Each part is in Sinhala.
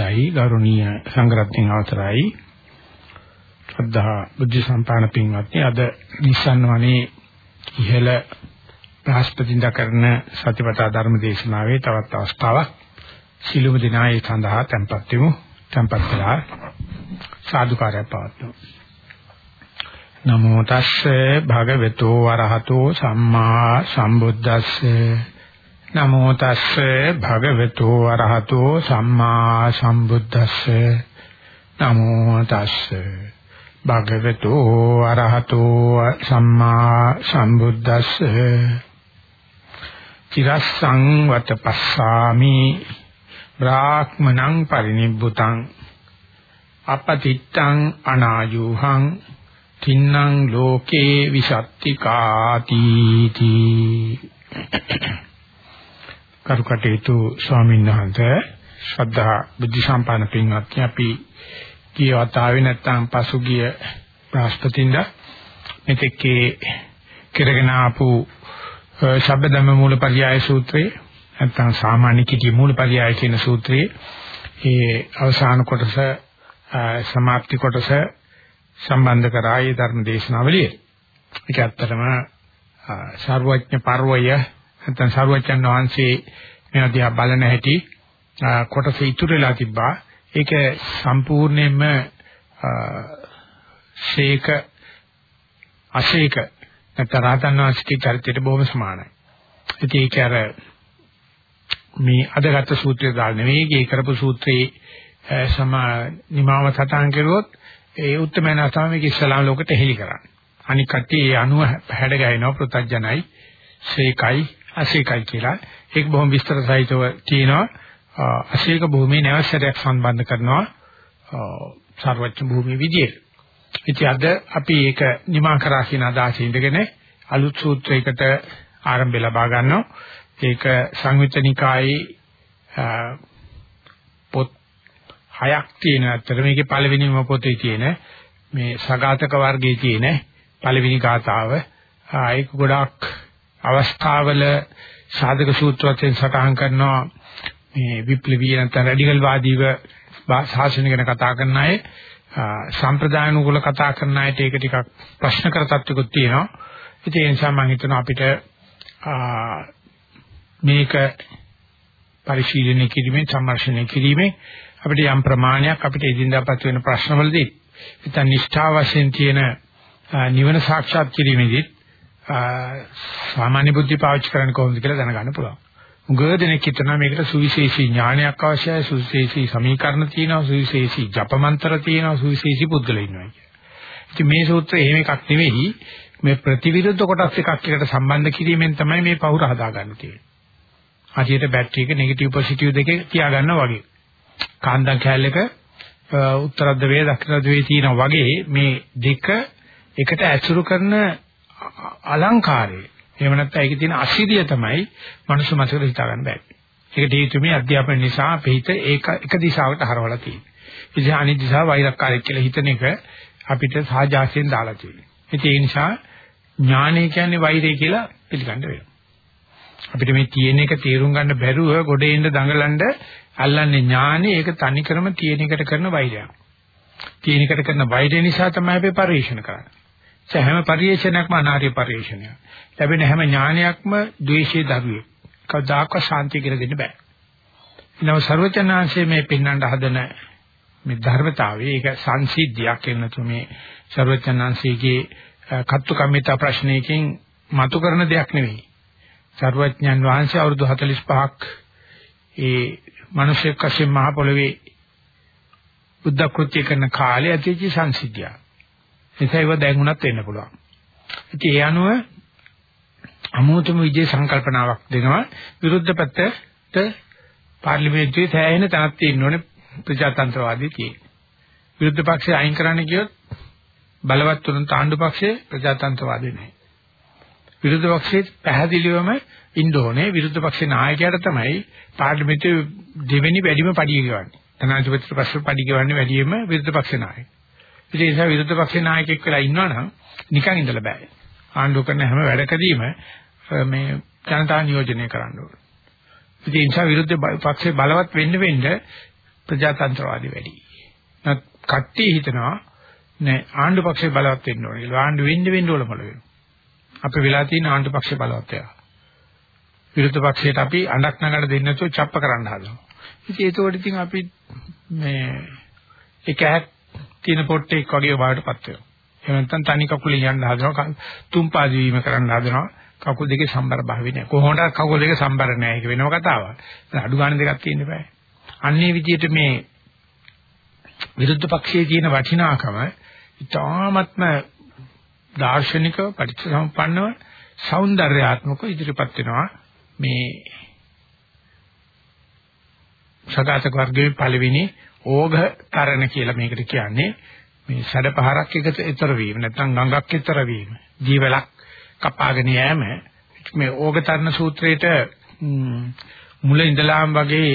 ශ්‍රද්ධායි ගෞරවනීය සංඝරත්නයන් අවසරයි. ශ්‍රද්ධා බුද්ධ සම්පාදන පින්වත්නි අද නිසන් වනේ ඉහළ ප්‍රාස්පතින්ද කරන සතිපතා ධර්ම දේශනාවේ තවත් අවස්ථාවක්. සිළුම දිනායේ සඳහා tempත් වෙමු. tempත් වෙලා සාදුකාරය පවත්වමු. නමෝ තස්සේ භගවතු වරහතෝ සම්මා සම්බුද්දස්සේ. නමෝ තස්සේ භගවතු වරහතෝ සම්මා සම්බුද්දස්සේ. නමෝ තස්සේ භගවතු වරහතෝ සම්මා සම්බුද්දස්සේ. චිරස්සං වතපස්සාමි බ්‍රාහ්මණං පරිනිබ්බුතං අපතිත්තං අනායුහං තින්නං ලෝකේ විසත්තිකාති තී කරුකටේතු ස්වාමීන් වහන්සේ ශ්‍රද්ධා බුද්ධ සම්පන්න පින්වත්නි අපි ගිය වතාවේ නැත්තම් පසුගිය බ්‍රහස්පතින්ද මෙතෙක්ේ කෙරගෙන ආපු ශබ්දධම්ම මූලපරියාය සූත්‍රයේ නැත්තම් සාමාන්‍ය කිටි මූලපරියාය කියන සූත්‍රයේ ඒ අවසාන කොටස සමාප්ති කොටස සම්බන්ධ කරා ඒ ධර්ම දේශනාවලිය. ඒක ඇත්තටම සර්වඥ පර්වය නැත්නම් සරුවචන් වහන්සේ මේවා දිහා බලන හැටි කොටස ඉතුරු වෙලා තිබ්බා. ඒක සම්පූර්ණයෙන්ම ශේක අශේක නැත්නම් රහතන් වහන්සේගේ චරිතයට බොහොම සමානයි. ඉතින් ඒක අර මේ අදගත් සූත්‍රය දාල් නෙවෙයි ඒ කරපු සූත්‍රයේ සම නිමාව සටහන් කරුවොත් ඒ උත්තරමන තමයි මේක ඉස්ලාම් ලෝකෙට හෙළි කරන්නේ. අනික කට්ටිය ඒ අනුව හැඩ ගැහෙනවා පෘථජනයි ශේකයි අශේකයි කියලා. ඒක බොහොම විස්තර සහිතව තියෙනවා. අශේක භූමියේ නැවසරයක් සම්බන්ධ කරනවා සර්වච්ඡ භූමිය විදියට. ඉතින් අද අපි ඒක නිමා කරා කියන අදහසින් ඉඳගෙන අලුත් සූත්‍රයකට ආරම්භය ලබා ගන්නවා. ඒක සංයුත්තනිකායේ පොත් හයක් තියෙන අතර මේකේ පළවෙනිම පොතේ තියෙන මේ සගතක වර්ගයේ තියෙන පළවෙනි ගාතාව ඒක ගොඩාක් අවස්ථාවල සාධක සූත්‍ර වශයෙන් සටහන් කරනවා මේ විප්ලවීය නැත්නම් රැඩිකල් වාදීව ශාසනය ගැන කතා කරන අය සම්ප්‍රදායනුකූල කතා කරන අයට ඒක ටිකක් ප්‍රශ්න කර තත්ත්වකුත් තියෙනවා. ඉතින් ඒ නිසා මම හිතනවා අපිට මේක පරිශීලනය කිරීමෙන් සම්මර්ෂණය කිරීමෙන් අපිට යම් ප්‍රමාණයක් අපිට එදින්දාපත් වෙන ප්‍රශ්නවලදී නැත්නම් නිෂ්ඨා වශයෙන් තියෙන නිවන සාක්ෂාත් කිරීමේදී සාමාන්‍ය බුද්ධි පාවිච්චි කරන්න කොහොමද කියලා දැනගන්න පුළුවන්. උගව දෙනෙක් හිතනවා මේකට සුවිශේෂී ඥානයක් අවශ්‍යයි, සුවිශේෂී සමීකරණ තියෙනවා, සුවිශේෂී ජපමන්ත්‍ර තියෙනවා, සුවිශේෂී පුද්ගලයෝ ඉන්නවා කියලා. ඉතින් මේ සූත්‍රය එහෙම එකක් නෙවෙයි. මේ ප්‍රතිවිරුද්ධ කොටස් එකක් එකට සම්බන්ධ කිරීමෙන් තමයි මේ පවුර හදාගන්න තියෙන්නේ. හරියට බැටරි එක නෙගටිව් පොසිටිව් දෙකේ තියාගන්නවා වගේ. කාන්දම් කැලලක උත්තර ධ්‍රවයේ දක්ෂිණ ධ්‍රවයේ තියෙනා වගේ මේ දෙක එකට ඇසුරු කරන අලංකාරය. එහෙම නැත්නම් ඒකේ තියෙන අශීරිය තමයි මනුස්ස මතකද හිතා ගන්න බෑ. ඒකට හේතු මේ අධ්‍යාපන නිසා අපේ හිත ඒක එක දිශාවකට හරවලා තියෙනවා. ඉතින් අනිත් දිශාව වෛරක්කාරී කියලා හිතන එක අපිට සාජාසයෙන් දාලා තියෙනවා. ඉතින් ඒ නිසා ඥානය කියන්නේ වෛරය කියලා පිළිගන්න වෙනවා. අපිට මේ තියෙන එක තේරුම් ගන්න බැරුව ගොඩේ ඉඳ දඟලන්න අල්ලන්නේ ඥානෙ ඒක තනි ක්‍රම තියෙන එකට කරන වෛරයක්. තියෙන එකට කරන වෛරය නිසා තමයි අපි පරිශන කරන්නේ. හැම පරිේශනයක්ම අනාර්ය පරිේශනයක්. ලැබෙන හැම ඥානයක්ම ද්වේෂයේ දරුවේ. කවදාකවත් ශාන්තිය කියලා දෙන්න බෑ. ඊනව ਸਰවචනාංශයේ මේ පින්නඳ හදන මේ ධර්මතාවය ඒක සංසිද්ධියක් එන්න තුමේ ਸਰවචනාංශයේ කත්තුකම්මිතා ප්‍රශ්නයකින් මතු කරන දෙයක් නෙවෙයි. ਸਰවඥන් වහන්සේ අවුරුදු 45ක් ඒ මිනිස් එක්කසේ මහ පොළවේ බුද්ධ කෘත්‍ය කරන කාලේ ඇතිවෙච්ච සංසිද්ධියක්. නිසා ඒව දැන් උනත් වෙන්න පුළුවන්. ඉතින් ඒ අනුව අමෝතම විජේ සංකල්පනාවක් දෙනවා විරුද්ධ පැත්තට පාර්ලිමේන්තුවේ සෑහෙන තනක් තියෙන්න ඕනේ ප්‍රජාතන්ත්‍රවාදී තියෙන්නේ. විරුද්ධ පක්ෂය අයින් කරන්න ගියොත් බලවත් තුන තාණ්ඩු පක්ෂයේ ප්‍රජාතන්ත්‍රවාදී නැහැ. විරුද්ධ පක්ෂයේ පැහැදිලිවම ඉන්න ඕනේ විරුද්ධ පක්ෂේ නායකයාට තමයි පාර්ලිමේන්තුවේ දෙවෙනි වැඩිම පඩිය ගෙවන්නේ. ධනාධිපති ප්‍රශ්න පඩිය ගෙවන්නේ වැඩිම විරුද්ධ පක්ෂ නායකයා. ඉතින් ඒ නිසා විරුද්ධ පක්ෂේ නායකයෙක් වෙලා ඉන්නවනම් නිකන් ඉඳලා බෑ. ආණ්ඩුව කරන හැම වැඩකදීම මේ ජනතා නියෝජනය කරන්න ඕනේ. ඉතින් ඒ නිසා විරුද්ධ පක්ෂේ බලවත් වෙන්න වෙන්න ප්‍රජාතන්ත්‍රවාදී වැඩි. නත් කට්ටිය හිතනවා නෑ ආණ්ඩු පක්ෂේ බලවත් වෙන්න ඕනේ කියලා. ආණ්ඩු වෙන්න වෙන්න ඕන මොළ වෙනවා. අපි වෙලා තියෙන ආණ්ඩු පක්ෂේ බලවත් වෙලා. විරුද්ධ පක්ෂයට අපි අඬක් නගන්න දෙන්නේ නැතුව චප්ප කරන්න හදනවා. ඉතින් ඒතකොට ඉතින් අපි මේ එක හැක් තියෙන පොට්ටෙක් වගේ වාටපත් වෙනවා. එහෙම නැත්නම් තනි කකුලෙන් යන්න හදනවා තුම්පාදි වීම කරන්න හදනවා. කකුල් දෙකේ සම්බර භාවය නෑ. කොහොමද කකුල් දෙකේ සම්බර නෑ. ඒක වෙනම කතාවක්. අඩු ගන්න දෙකක් තියෙන්න බෑ. අන්නේ විදිහට මේ විරුද්ධ පක්ෂයේ තියෙන වටිනාකම ඉතාමත්ම දාර්ශනිකව පරිච්ඡසම්පන්නව సౌందర్యාත්මකව ඉදිරිපත් වෙනවා මේ සගතක වර්ගයේ පළවෙනි ඕඝ තරණ කියලා මේකට කියන්නේ. මේ සැඩපහරක් එකට ඊතර වීම නැත්නම් ගඟක් ඊතර වීම ජීවලක් කපාගෙන යෑම. මේ ඕගතරණ සූත්‍රයේට මුල ඉඳලාම වගේ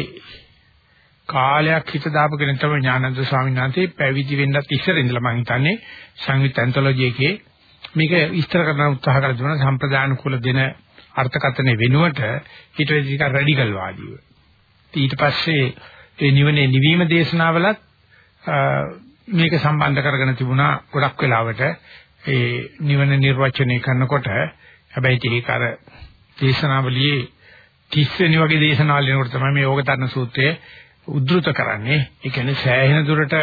කාලයක් හිත දාපු කෙනෙක් තමයි ඥානන්ද ස්වාමීන් වහන්සේ. පැවිදි වෙන්නත් ඉස්සර ඉඳලා මම හිතන්නේ සංවිත ඇන්තොලොජි එකේ. මේක විස්තර කරන්න උත්සාහ කරලා දුන්නා සම්ප්‍රදාන කුල දෙන අර්ථකථනය වෙනුවට ඊට ටිකක් රැඩිකල් වාදීව. ඊට පස්සේ ඒ නිවනේ නිවීම දේශනාවලත් මේක සම්බන්ධ කරගෙන තිබුණා ගොඩක් වෙලාවට ඒ නිවන නිර්වචනය කරනකොට හැබැයි ඒක අර දේශනාවලියේ 30 වෙනි වගේ දේශනාවල් වෙනකොට තමයි මේ යෝගතරණ සූත්‍රය උද්දෘත කරන්නේ. ඒ කියන්නේ සෑහෙන දුරට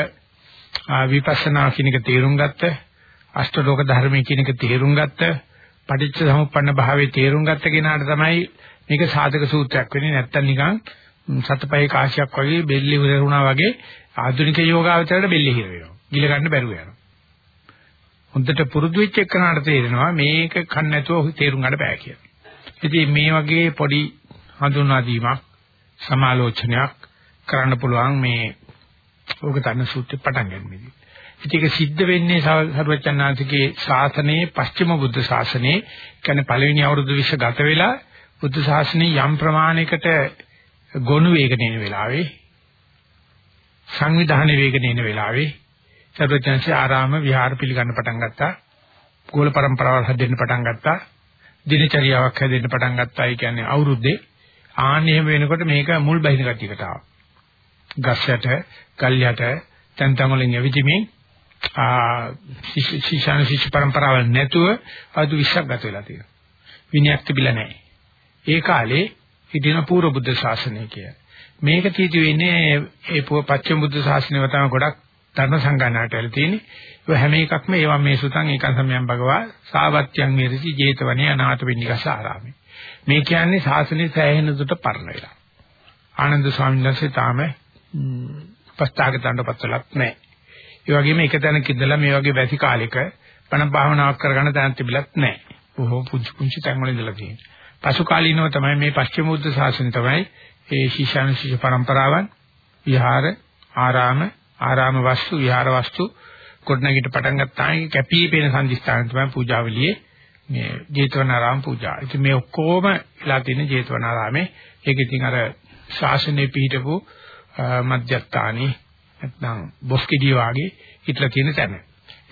විපස්සනා කියන එක තේරුම් ගත්ත, අෂ්ටලෝක ධර්මයේ කියන එක තේරුම් ගත්ත, පටිච්ච සමුප්පන්න භාවයේ තේරුම් ගත්ත කෙනාට තමයි මේක සාධක සූත්‍රයක් වෙන්නේ. නැත්තම් නිකන් සතපහේ කාශයක් වගේ බෙල්ලේ උරුණා වගේ ආධුනික යෝගාවචරයට බෙල්ලේ හිර වෙනවා. ගිල ගන්න බැරුව යනවා. හොඳට පුරුදු වෙච්ච එකනට තේරෙනවා මේක කන්න නැතුව තේරුම් ගන්න බෑ කියලා. ඉතින් මේ වගේ පොඩි හඳුන්වා දීමක් සමාලෝචනයක් කරන්න පුළුවන් මේ ඕක තන සූත්‍රය පටන් ගන්නෙදී. ඉතින් ඒක සිද්ධ වෙන්නේ සර්වචන්නාංශිකේ ශාසනයේ පස්චිම බුද්ධ ශාසනයේ කියන්නේ පළවෙනි අවුරුදු 20 ගත වෙලා බුද්ධ ශාසනයේ යම් ප්‍රමාණයකට ගොනු වේගන එන වෙලාවේ සංවිධාන වේගන එන වෙලාවේ සර්වඥාන්සේ ආරාම විහාර පිළිගන්න පටන් ගත්තා. ගෝල પરම්පරාවල් හැදෙන්න පටන් ගත්තා. දිනචරියාවක් හැදෙන්න පටන් ගත්තා. ඒ කියන්නේ අවුරුද්දේ ආන්නේ හැම වෙනකොට මේක මුල් බහිණ කට්ටියකට ආවා. ගස්යට, කල්යට, තන්තමලින් යවිදිමින් ආ ශිෂ්‍යන ශිෂ්‍ය પરම්පරාවල් නැතුව අවුරුදු 20ක් ගත වෙලා තියෙනවා. විනයක් තිබිලා නැහැ. ඒ කාලේ හිටින පූර්ව බුද්ධ ශාසනය කිය. මේක තීති වෙන්නේ ඒ පච්චම බුද්ධ ශාසනයව තමයි ගොඩක් ධර්ම සංගායනාවට ඇවිල්ලා තියෙන්නේ. ඒ හැම එකක්ම ඒවා මේ සුතං ඒකන් සමයන් භගවා සාවත්‍යං විරසි ජේතවනේ අනාථ වෙන්නිකස ආරාමේ. මේ කියන්නේ ශාසනයේ සෑහෙන දුරට පරණ වෙලා. ආනන්ද ස්වාමීන් වහන්සේ තාම පස්තාගතන්ට පත්වලක් නැහැ. ඒ වගේම එක තැනක ඉඳලා මේ වගේ වැසි කාලෙක පණ භාවනාවක් කරගන්න තැනක් තිබිලත් නැහැ. බොහෝ පුංචි පුංචි තැන්වල ඉඳලා තියෙනවා. පසු කාලීනව තමයි මේ පස්චිම බුද්ධ ශාසනය තමයි ඒ ශිෂ්‍යාන ශිෂ්‍ය પરම්පරාවන් විහාර ආරාම ආරාම වස්තු විහාර වස්තු කොටනගිට පටන් ගත්තා ඒ කැපී පෙනෙන සංදිස්ථාන තමයි පූජාවලියේ මේ ජේතවනාරාම පූජා. ඉතින් මේ ඔක්කොම ඉලා තියෙන ජේතවනාරාමේ ඒක ඉතින් අර ශාසනයේ පිහිටපු මධ්‍යස්ථානී නැත්නම් බොස්කිඩිය වාගේ හිටලා තියෙන තැන.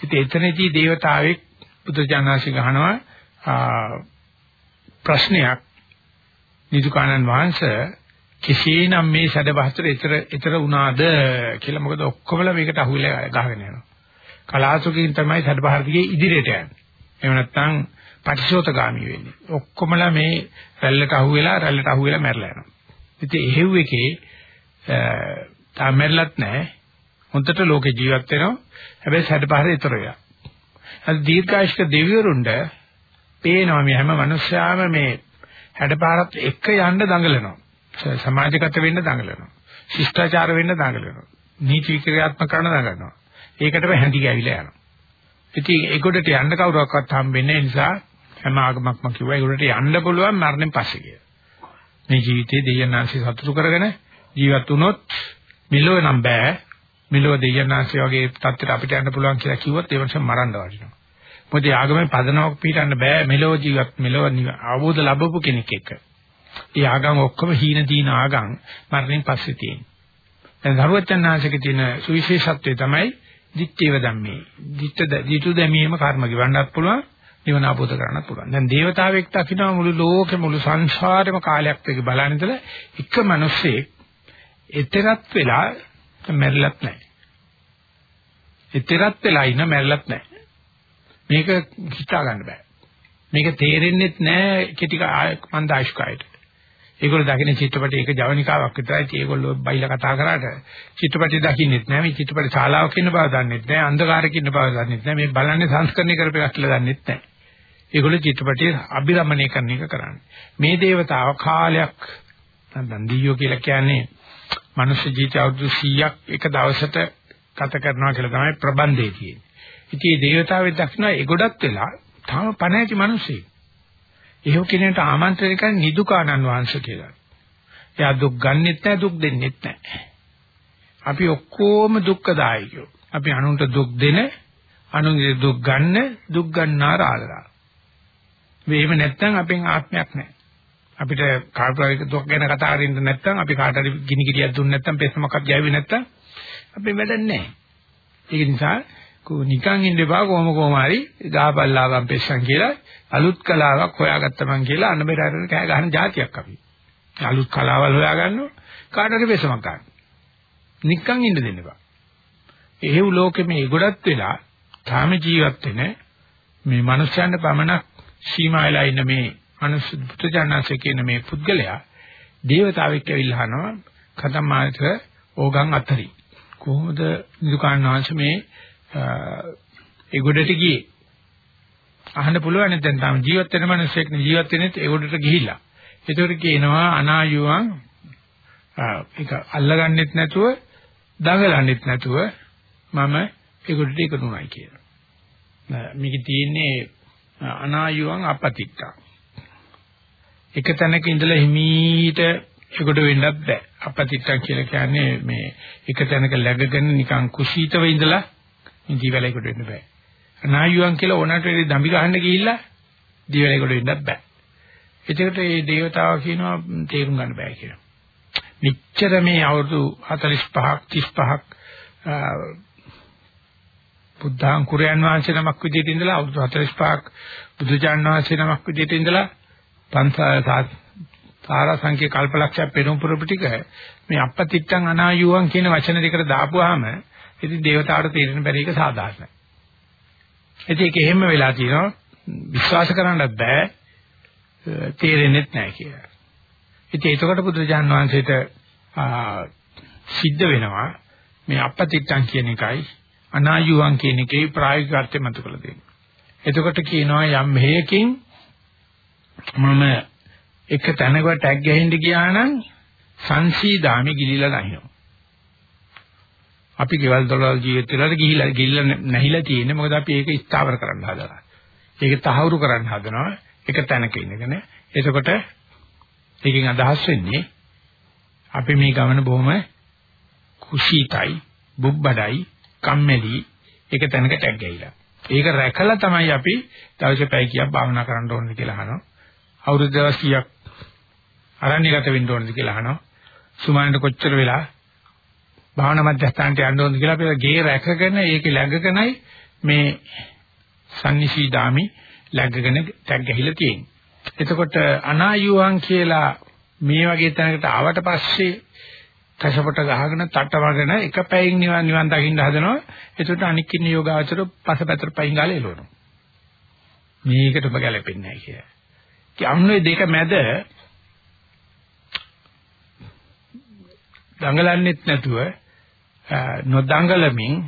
ඉතින් එතනදී දේවතාවෙක් බුදුජානනාංශ ගහනවා ප්‍රශ්නයක් නිදුකානන් වහන්සේ කෙසේනම් මේ සැඩබහතර ඊතර ඊතර වුණාද කියලා මොකද ඔක්කොමලා මේකට අහුවෙලා ගහගෙන යනවා. කලාසුකින් තමයි සැඩබහතර දිගේ ඉදිරියට යන්නේ. එහෙම නැත්නම් පටිශෝතගාමි වෙන්නේ. ඔක්කොමලා මේ රැල්ලට අහුවෙලා රැල්ලට අහුවෙලා මැරලා යනවා. ඉතින් එහෙව් එකේ තාම මැරලත් නැහැ. හොඳට ලෝකේ ජීවත් වෙනවා. හැබැයි සැඩබහතර ඊතර වෙනවා. අද දීර්ඝායුෂ්ක දෙවිවරුන්ට පේනවා මේ හැම මිනිස්යාම මේ හැඩපාරත් එක්ක යන්න දඟලනවා. සමාජගත වෙන්න දඟලනවා. ශිෂ්ටාචාර වෙන්න දඟලනවා. නීති වික්‍රියාත්මක කරන දඟලනවා. ඒකටම හැඳි ගෑවිලා යනවා. ඉතින් ඒකට යන්න කවුරක්වත් හම්බෙන්නේ නැහැ නිසා හැම ආගමක්ම කිව්වා ඒකට යන්න පුළුවන් මරණයෙන් පස්සේ කියලා. මේ ජීවිතේ දෙයයන්ාංශي සතුටු කරගෙන ජීවත් වුණොත් මිලෝ නම් බෑ. මිලෝ දෙයයන්ාංශي වගේ තත්ත්වයට අපිට යන්න පුළුවන් කියලා කිව්වොත් ඒ වගේ මරන්න වටිනවා. මොකද ආගමේ පදනමක් පිටින්න බෑ මෙලෝ ජීවත් මෙලෝ අවබෝධ ලැබපු කෙනෙක් එක්ක. ඒ ආගම් ඔක්කොම හීන දීන ආගම් මරණයෙන් පස්සේ තියෙන. දැන් ධර්මචන්නාංශකේ තියෙන සුවිශේෂත්වය තමයි දිත්තේව ධම්මේ. දිත්ත දිතු දැමීම කර්ම ගවන්නත් පුළුවන් නිවන අවබෝධ කරගන්නත් පුළුවන්. දැන් දේවතාවෙක් දකින්න මුළු ලෝකෙ මුළු සංසාරෙම කාලයක් එක බලන ඉතල එක මිනිස්සෙක් එතරම් වෙලා නැත්නම් මැරිලත් නැහැ. එතරත් වෙලා ඉන්න මැරිලත් නැහැ. මේක හිතා ගන්න බෑ. මේක තේරෙන්නේ නැහැ කෙටි මන්ද ආයුෂ්කයට. ඒගොල්ලෝ දකින්න චිත්‍රපටි එක ජවනිකාවක් විතරයි. ඒගොල්ලෝ බයිලා කතා කරාට චිත්‍රපටි දකින්නෙත් නැහැ. මේ චිත්‍රපටි ශාලාවක ඉන්න බව දන්නෙත් නැහැ. අන්ධකාරයක ඉන්න බව දන්නෙත් නැහැ. මේ බලන්නේ සංස්කරණය කරපේක් කියලා දන්නෙත් නැහැ. ඒගොල්ලෝ චිත්‍රපටිය අභිරමණය කරන එක කරන්නේ. මේ దేవතාව කාලයක් නැත්නම් දීයෝ කියලා කියන්නේ මනුෂ්‍ය ජීවිත අවුරුදු 100ක් එක දවසට ගත කරනවා කියලා තමයි ප්‍රබන්ධයේ තියෙන්නේ. ඉතින් මේ దేవතාවෙක් දක්න ඒ ගොඩක් වෙලා තාම පණ ඇති මිනිස්සෙක්. එහෙම කෙනෙකුට ආමන්ත්‍රණය කරන නිදුකානන් වහන්සේ කියලා. එයා දුක් ගන්නෙත් නැහැ දුක් දෙන්නෙත් නැහැ. අපි ඔක්කොම දුක්ඛදායකයෝ. අපි අනුන්ට දුක් දෙන, අනුන්ගේ දුක් ගන්න, දුක් ගන්නාර ආදරා. මේව නැත්තම් අපෙන් ආත්මයක් නැහැ. අපිට කාර්යකාරී දුක් ගැන කතා කරන්න නැත්තම් අපි කාට හරි ගිනි ගිරියක් දුන්නේ නැත්තම් පෙස්සමක් ගෑවේ නැත්තම් අපි වැඩක් නැහැ. ඒක නිසා නිකන් ඉන්න එපා කොහොම කොහම හරි ගහපල්ලාවන් පෙස්සන් කියලා අලුත් කලාවක් හොයාගත්ත මං කියලා අනබෙර අරගෙන කෑ ගහන જાතියක් අපි. අලුත් කලාවල් හොයාගන්නවා කාට හරි පෙස්සමක් ගන්න. නිකන් ඉන්න දෙන්න එපා. එහෙව් ලෝකෙ මේ ගොඩක් වෙලා තාම ජීවත් වෙන මේ මනුස්සයන්ට පමණක් සීමා වෙලා ඉන්න මේ මනුස්ස පුත්‍රජානන්සේ කියන මේ පුද්ගලයා දේවතාවෙක් ඇවිල්ලා අහනවා කතමායතර ඕගන් අතරි කොහොමද නිදුකාන් වහන්සේ මේ ඒ ගොඩට ගියේ. අහන්න පුළුවන් දැන් තාම ජීවත් වෙන මිනිස්සෙක් නේ ජීවත් වෙනෙත් ඒ ගොඩට ගිහිල්ලා. ඒතකොට කියනවා අනායුවන් ඒක අල්ලගන්නෙත් නැතුව දඟලන්නෙත් නැතුව මම ඒ ගොඩට එකතුණයි කියලා. මේක තියෙන්නේ අනායුවන් අපතික්කා එක තැනක ඉඳලා හිමීට ඒකට වෙන්නත් බෑ. අපතික්කා කියලා කියන්නේ මේ එක තැනක läගගෙන නිකන් කුසීතව ඉඳලා දීවැලේකට වෙන්න බෑ. නායුවන් කියලා ඕනට වෙලේ දම්බි ගහන්න ගිහිල්ලා දීවැලේකට වෙන්නත් බෑ. එතකොට මේ దేవතාව කියනවා තේරුම් ගන්න බෑ කියලා. මෙච්චර මේ අවුරුදු 45ක් 35ක් බුද්ධාං කුරයන් වහන්සේ නමක් විදිහට ඉඳලා අවුරුදු 45ක් බුදුජාණන් වහන්සේ නමක් විදිහට ඉඳලා පන්සා සාරා සංඛ්‍ය කල්පලක්ෂය පෙරම් පුරපටික මේ අපතිත්තං අනායුවන් කියන වචන දෙකට දාපුවාම ඉතින් දේවතාවට තේරෙන්න බැරි එක සාධාරණයි. ඉතින් ඒක එහෙම වෙලා තියෙනවා විශ්වාස කරන්නත් බෑ තේරෙන්නේ නැහැ කියලා. ඉතින් ඒකට බුදුරජාන් වහන්සේට සිද්ධ වෙනවා මේ අපතිත්තං කියන එකයි අනායුවන් කියන එකේ ප්‍රායෝගික අර්ථය මත කළ දෙන්නේ. එතකොට කියනවා යම් හේයකින් මම එක තැනකට ටැග් ගහින්න ගියා නම් සංසීදාමි ගිලිලා නැහිනවා. අපි ගෙවල් දොරවල් ජීවිත වලට ගිහිලා ගිහිල්ලා නැහිලා තියෙන්නේ මොකද අපි ඒක ස්ථාවර කරන්න හදනවා. ඒක තහවුරු කරන්න හදනවා. ඒක තැනක ඉඳගෙන. එතකොට ඒකෙන් අදහස් වෙන්නේ අපි මේ ගමන බොහොම කුසීතයි, බුබ්බඩයි, කම්මැලි ඒක තැනකට ඇග්ගයිලා. ඒක රැකලා තමයි අපි දවසේ පැය කීයක් භාවනා කරන්න ඕනේ කියලා අහනවා. අවුරුදු දවස් කීයක් අරණ්‍යගත වෙන්න ඕනද කියලා අහනවා. සුමානට කොච්චර වෙලා භාවනා මධ්‍යස්ථානට යන්න ඕනද කියලා අපි ගේ රැකගෙන ඒකේ läගගෙනයි මේ සම්නිසීදාමි läගගෙන ටැග් ගහලා තියෙන්නේ. එතකොට අනායුවන් කියලා මේ වගේ තැනකට ආවට පස්සේ කසපට ගහගෙන තටවගෙන එක පැයෙන් නිවන් නිවන් දකින්න හදනවා. එතකොට අනික් ඉන්න යෝගාචර පසපැතර පයින් ගාලා එළවනවා. මේකටම ගැලපෙන්නේ නැහැ කියලා. කියන්නේ දෙක මැද දඟලන්නෙත් නැතුව නොදඟලමින්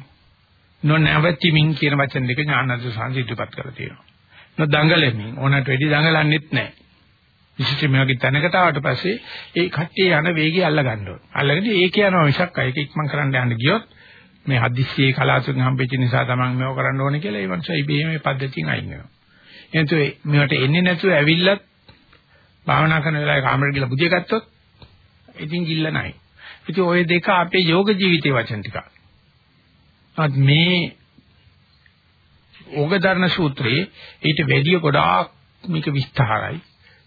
නොනවතිමින් කියන වචන දෙක ඥානන්ත සංසිද්ධිපත් කරලා තියෙනවා. නොදඟලමින් ඕනට වෙඩි දඟලන්නෙත් නැහැ. විශේෂයෙන්ම වගේ තැනකට ආවට පස්සේ ඒ කට්ටිය යන වේගය අල්ල ගන්න ඕන. අල්ලගෙන ඒක යනවා මිසක් අයක ඉක්මන් කරන්න යන්න ගියොත් මේ හදිස්සියේ කලාතුරකින් හම්බෙච්ච නිසා තමන් මේව කරන්න ඕනේ කියලා ඒ මනුස්සයා ඉබේම මේ පද්ධතියෙන් අයින් වෙනවා. එතකොට මේවට එන්නේ නැතුව ඇවිල්ලත් භාවනා කරන වෙලාවේ කාමරේ ගිහලා බුදිය ගත්තොත් ඉතින් ගිල්ල නැහැ. ඉතින් ওই දෙක අපේ යෝග ජීවිතයේ වචන ටික. අත් මේ ඕගදර්ණ සූත්‍රයේ ඊට වැඩිය ගොඩාක් මේක විස්තරයි.